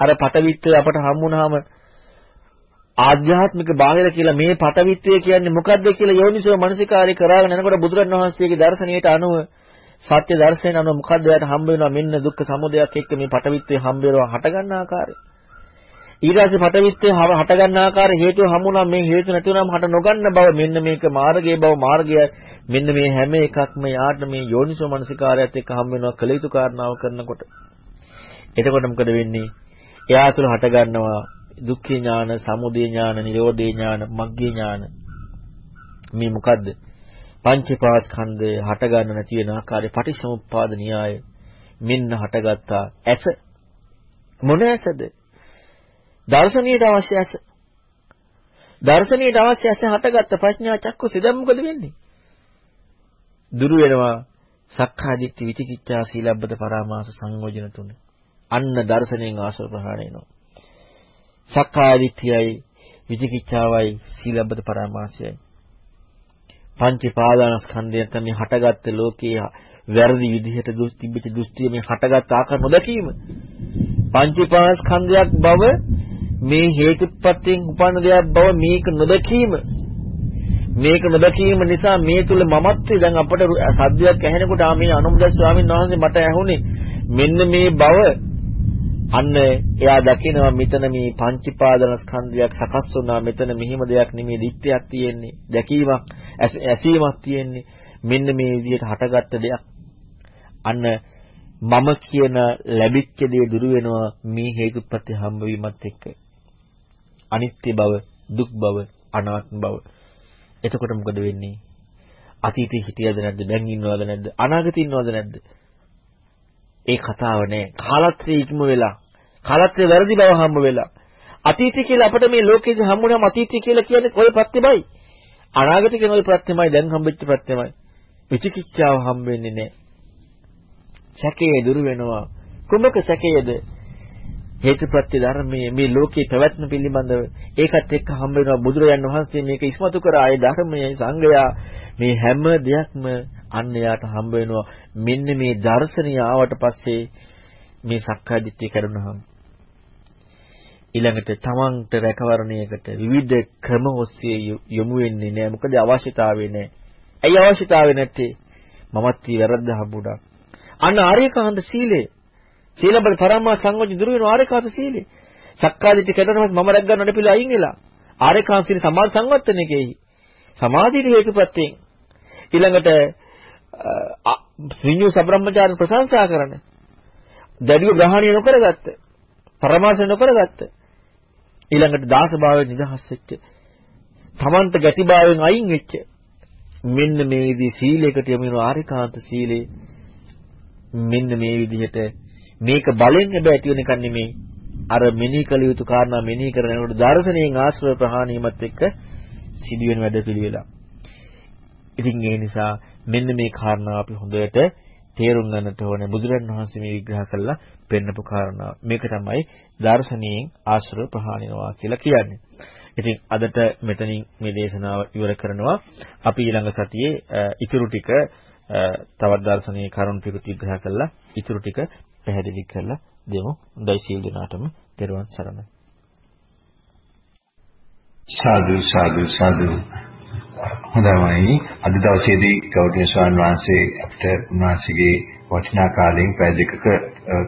අර පටවිත්වය අපට හම්බුනහම ආධ්‍යාත්මික බාහිර කියලා මේ පටවිත්වය කියන්නේ මොකද්ද කියලා යෝනිසෝ මනසිකාරය කරාගෙන යනකොට බුදුරණවහන්සේගේ දර්ශනීයට අනුව සත්‍ය දර්ශනය අනුව මොකද්ද එයාට හම්බ වෙනවා මෙන්න දුක්ඛ සමුදයක් එක්ක මේ පටවිත්වයේ හම්බ වෙනවා හට ගන්න ආකාරය. ඊට පස්සේ පටවිත්වයේ හට ගන්න ආකාරය හේතුව හම්බුණා මේ හේතු නැති වුණාම හට නොගන්න බව මෙන්න මේක මාර්ගයේ බව මාර්ගය මෙන්න මේ හැම එකක්ම යාට මේ යෝනිසෝ මනසිකාරයත් එක්ක හම්බ වෙනවා කළ යුතු කාරණාව කරනකොට. එතකොට මොකද වෙන්නේ? එයා තුළ හට ගන්නවා දුක්ඛ ඥාන, සමුදය ඥාන, නිරෝධේ ඥාන, මග්ගේ ඥාන. මේ මොකද්ද? පංචපාස්කන්ධය හට ගන්න නැති වෙන ආකාරය පටිච්චසමුප්පාද න්‍යාය මෙන්න හටගත්තා. ඇස. මොන ඇසද? දර්ශනීයට අවශ්‍ය ඇස. දර්ශනීයට අවශ්‍ය ඇස හටගත්ත ප්‍රඥා චක්කු සිදම් මොකද වෙන්නේ? දුරු වෙනවා සක්කාදිට්ඨි විචිකිච්ඡා සීලබ්බත පරාමාස සංයෝජන තුන. අන්න දර්ශනයෙන් ආශ්‍රව ප්‍රහාණය වෙනවා. සක්කාදිට්ඨියයි විචිකිච්ඡාවයි සීලබ්බත පරාමාසයයි. පංච පාදානස්කන්ධය තමයි හටගත්ත ලෝකයේ වැරදි විදිහට තිබිච්ච දෘෂ්ටිය මේ හටගත් ආකාර නොදැකීම. පංච පාදානස්කන්ධයක් බව මේ හේතුප්‍රත්‍යයෙන් උපන්න දෙයක් බව මේක නොදැකීම. මේක නොදැකීම නිසා මේ තුල මමත්වයේ දැන් අපට සද්දයක් ඇහෙනකොට ආ මේ අනුමුද ස්වාමීන් වහන්සේ මට ඇහුනේ මෙන්න මේ බව අන්න එයා දකිනවා මෙතන මේ පංචීපාදනස්කන්ධයක් සකස් වුණා. මෙතන මෙහිම දෙයක් නෙමෙයි දිට්ඨියක් තියෙන්නේ. දැකීමක් ඇසීමක් තියෙන්නේ. මෙන්න මේ විදිහට හටගත්ත දෙයක්. අන්න මම කියන ලැබිච්ච දේ දුරු වෙනවා මේ හේතුප්‍රත්‍ය හම්බ වීමත් එක්ක. අනිත්‍ය බව දුක් බව අනාත්ම බව. එතකොට මොකද වෙන්නේ? අතීතේ හිටියද නැද්ද? දැන් ඉන්නවද නැද්ද? අනාගතේ ඉන්නවද නැද්ද? ඒ කතාව නෑ. කාලත්‍රේ ඉක්ම වෙලා. කාලත්‍රේ වැරදි බව හම්බ වෙලා. අතීතය කියලා අපිට මේ ලෝකෙදි හම්බුනම අතීතය කියලා කියන්නේ කොයි ප්‍රත්‍යමයි? අනාගත කියන ওই ප්‍රත්‍යමයි දැන් හම්බෙච්ච ප්‍රත්‍යමයි. විචිකිච්ඡාව හම්බ වෙන්නේ නෑ. සැකේ දුරු වෙනවා. කුමක සැකයේද? හේතුප්‍රත්‍ය ධර්මයේ මේ ලෝකේ පැවැත්ම පිළිබඳව ඒකත් එක්ක හම්බ වෙනවා බුදුරජාන් වහන්සේ මේක ඉස්මතු කර ආයේ ධර්මයේ සංගයා මේ හැම දෙයක්ම අන්න යාට හම්බ වෙනවා මෙන්න මේ දර්ශනීය ආවට පස්සේ මේ සක්කාය දිට්ඨිය කරුණාම ඊළඟට තමන්ට රැකවරණයකට විවිධ ක්‍රම ඔස්සේ යොමු වෙන්නේ නැහැ මොකද අවශ්‍යතාවය නැහැ ඇයි අවශ්‍යතාවය නැත්තේ? මමත් ඊ වැරද්ද හම්බුණා. අන්න ආර්යකාන්ත සීලය. සීලබල පරමා සංගෝච දුරු වෙන ආර්යකාන්ත සීලය. සක්කාය දිට්ඨිය කැඩෙනවත් මම රැක් ගන්නට පිළි අයින් වෙලා. ආර්යකාන්ත සීල සමාධි සංවත්තනයේයි සමාධියට හේතුපත්යෙන්. ඊළඟට විඤ්ඤු සබ්‍රහ්මචාරි ප්‍රශංසා කරන දැඩිව ග්‍රහණය නොකරගත්ත පරමාස නොකරගත්ත. ඊළඟට දාසභාවයෙන් නිදහස් වෙච්ච. තමන්ට ගැටිභාවයෙන් අයින් වෙච්ච. මෙන්න මේ විදිහේ සීලයකට යමින ආරිකාන්ත සීලේ මෙන්න මේ විදිහට මේක බලෙන් හැබැයි ඇති වෙන එකක් නෙමෙයි. අර මෙනෙහි කළ යුතු කාරණා මෙනෙහි කරනකොට දර්ශනයෙන් ආශ්‍රව ප්‍රහාණයමත් එක්ක සිදුවෙන වැඩ පිළිවෙලා. ඉතින් ඒ නිසා මෙන්න මේ කාරණා අපි හොඳට තේරුම් ගන්නට ඕනේ බුදුරන් වහන්සේ මේ විග්‍රහ කළා පෙන්නපු කාරණා. මේක තමයි දර්ශනීයෙන් ආශ්‍රව ප්‍රහාණයනවා කියලා කියන්නේ. ඉතින් අදට මෙතනින් මේ දේශනාව ඉවර කරනවා. අපි ඊළඟ සතියේ ඉතුරු ටික තවත් දර්ශනීය කරුණු ටික විග්‍රහ කළා. ඉතුරු ටික පැහැදිලි කරලා දෙමු. හොඳයි සීල් දනාටම දරුවන් සරණයි. සාදු සාදු සාදු හොඳයි අද දවසේදී ගෞරවනීය ස්වාමීන් වහන්සේ අපිට උන්වහන්සේගේ වටිනා කාලයෙන් පැය දෙකක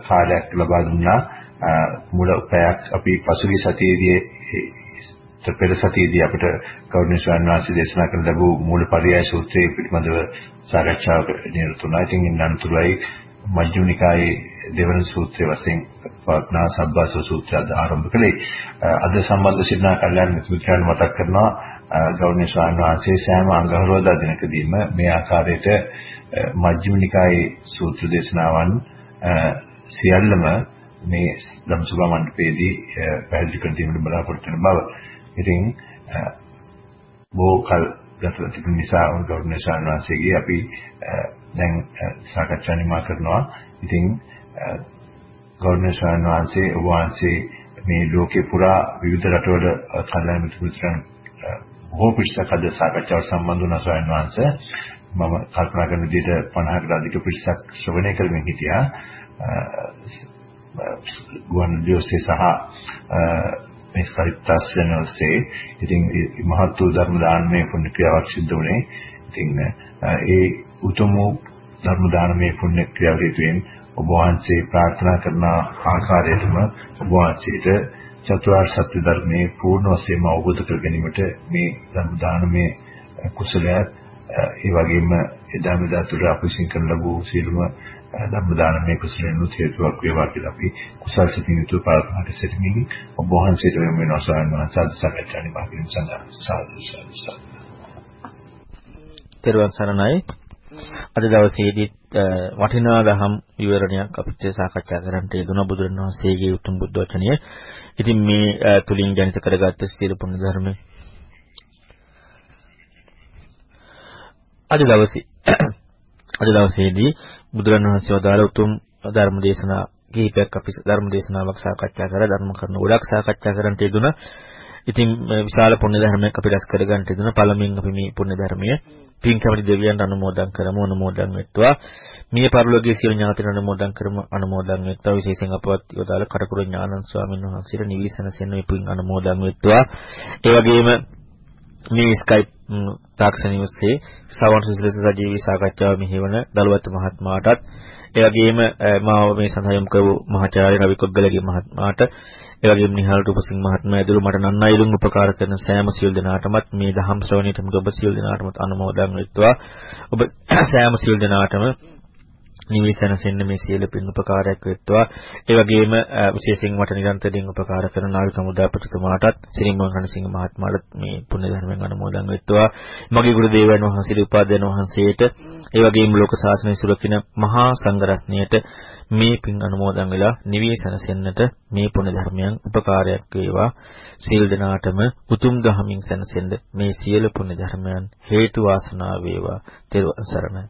කාලයක් ලබා දුන්නා මුල පැයක් අපි පසුගිය සතියේදී පෙර සතියේදී අපිට ගෞරවනීය ස්වාමීන් වහන්සේ දේශනා කරන ලැබූ මූලපරියාය සූත්‍රයේ පිළිබඳව සාකච්ඡාවක නිරත වුණා. ඉතින් ඉන්න අනතුරුයි මජ්ක්‍ධිම නිකායේ දෙවන සූත්‍රය වශයෙන් පවත්නා සබ්බාස සූත්‍රය ආරම්භ කළේ. අද සම්බන්ධ සිද්ධා කල්යනා මිත්‍රයන් මතක් කරනවා ගෞරවනීය ස්වාමීන් වහන්සේ සෑම අඟහරුවාදා දිනකදීම මේ ආකාරයට මජ්ක්‍ධිම නිකායේ සූත්‍ර දේශනාවන් සියල්ලම මේ ධම්සභා මණ්ඩපයේදී පැහැදිලි කර දීමට බලාපොරොත්තු වෙන බව. ඉතින් බොහෝ කල ගත තිබෙන නිසා ගෞරවනීය ස්වාමීන් වහන්සේගේ අපි දැන් සාකච්ඡා නිමා කරනවා. ඉතින් ගෞරවනීය ස්වාමීන් වහන්සේ ඔබ වහන්සේ මේ ලෝකේ පුරා විවිධ රටවල කල්යාණ මිත්‍රයන් බොහෝ පිරිසක් අද සාකච්ඡාවට සම්බන්ධ වුණා ස්වාමීන් වහන්සේ. මම කල්පනා කරන විදිහට 50කට අධික පිරිසක් ශ්‍රවණය කරමින් හිටියා. ගුවන් විදුලියේ සහ මේ සරිත්ස් channelස්සේ ඉතින් මහත් වූ ධර්ම දානමය පුණ්‍ය ක්‍රියාවක් සිද්ධ වුණේ. ඉතින් ඒ උතුම් ධර්ම දානමය පුණ්‍ය ක්‍රියාව හේතුවෙන් ඔබ වහන්සේ ප්‍රාර්ථනා කරන ආකාරයටම ඔබ වහන්සේට චතුරාර්ය සත්‍ය ධර්මයේ පූර්ණ වශයෙන්ම අවබෝධ කර ගැනීමට මේ ධර්ම දානමය කුසලයක් ඒ වගේම එදා මෙදා තුර අපි විශ්ින් කරන ලැබූ සියලුම ධර්ම දානමය කුසලෙන් උත්ේතුවක් වේවා කියලා අපි කුසල් සිතින් යුතුව ප්‍රාර්ථනා කරමින් ඔබ වහන්සේට වෙන සායන සාදු සාකච්ඡා නිමා කිරීම. සඳහා සාදු සාදු. තෙරුවන් සරණයි. අද දවසේදී වටිනා දහම් විවරණයක් අපිට සාකච්ඡා කරන්නට යෙදුණා බුදුරණවහන්සේගේ උතුම් බුද්ධ වචනය. ඉතින් මේ තුලින් ජනිත කරගත්ත සියලු පුණ්‍ය ධර්ම අද දවසේ අද දවසේදී බුදුරණවහන්සේ වදාළ උතුම් ධර්ම දේශනා කිහිපයක් අපි ධර්ම දේශනාවක් සාකච්ඡා කරලා ධර්ම කරුණු ගොඩක් සාකච්ඡා කරන්නට යෙදුණා. ඉතින් විශාල පුණ්‍ය ධර්මයක් අපි රැස් කරගන්න යෙදුණා. පළමුවෙන් අපි මේ පුණ්‍ය ධර්මය පින් කැමති දෙවියන්ට අනුමෝදන් කරමු අනුමෝදන් වෙත්වා. මිය පරලෝකයේ සියලු ඥාතීන් අනුමෝදන් කරමු අනුමෝදන් වෙත්වා. විශේෂයෙන් අපවත් යොදාල කටුකුරු ඥානන් ස්වාමීන් වහන්සේට නිවිසන සෙන් මේ පින් අනුමෝදන් වෙත්වා. ඒ වගේම මේ Skype තාක්ෂණික ඔස්සේ සවන් සිසිලස සජීවී සාකච්ඡාව මෙහෙවන දලුවත් මහත්මයාටත් ඒ වගේම මාව මේ සඳහා යොමු කරපු මහාචාර්ය රවි කොග්ගලගේ මහත්මයාට ඒ වගේම නිහාල් රූපසිංහ මහත්මයා ඇතුළු මට නන්නයිලුන් උපකාර කරන සෑම සියලු දෙනාටමත් මේ දහම් ශ්‍රවණයට ඔබ සියලු දෙනාටමත් අනුමෝදන් වෙත්වා. ඔබ සෑම සියලු දෙනාටම නිවිසනසෙන්න මේ සියලු පින් උපකාරයක් වෙත්වා. ඒ වගේම විශේෂයෙන් මට නිරන්තරයෙන් උපකාර කරන නාවික මුදාපතිතුමාටත් සිරිමෝහන් රණසිංහ මහත්මයාට මේ පුණ්‍ය ධර්මයෙන් අනුමෝදන් වෙත්වා. මගේ ගුරු දේවයන් වහන්සේලා උපාධ්‍යයන් වහන්සේට ඒ වගේම ලෝක ශාසනය සුරකින්න මහා සංඝරත්නයට මේ පින් අනුමෝදන් වෙලා නිවිසනසෙන්නට මේ පුණ්‍ය ධර්මයන් උපකාරයක් වේවා. සීල් දනාටම උතුම් දහමින් සැනසෙන්න මේ සියලු පුණ්‍ය ධර්මයන් හේතු වාසනා වේවා. ත්වන් සරණයි.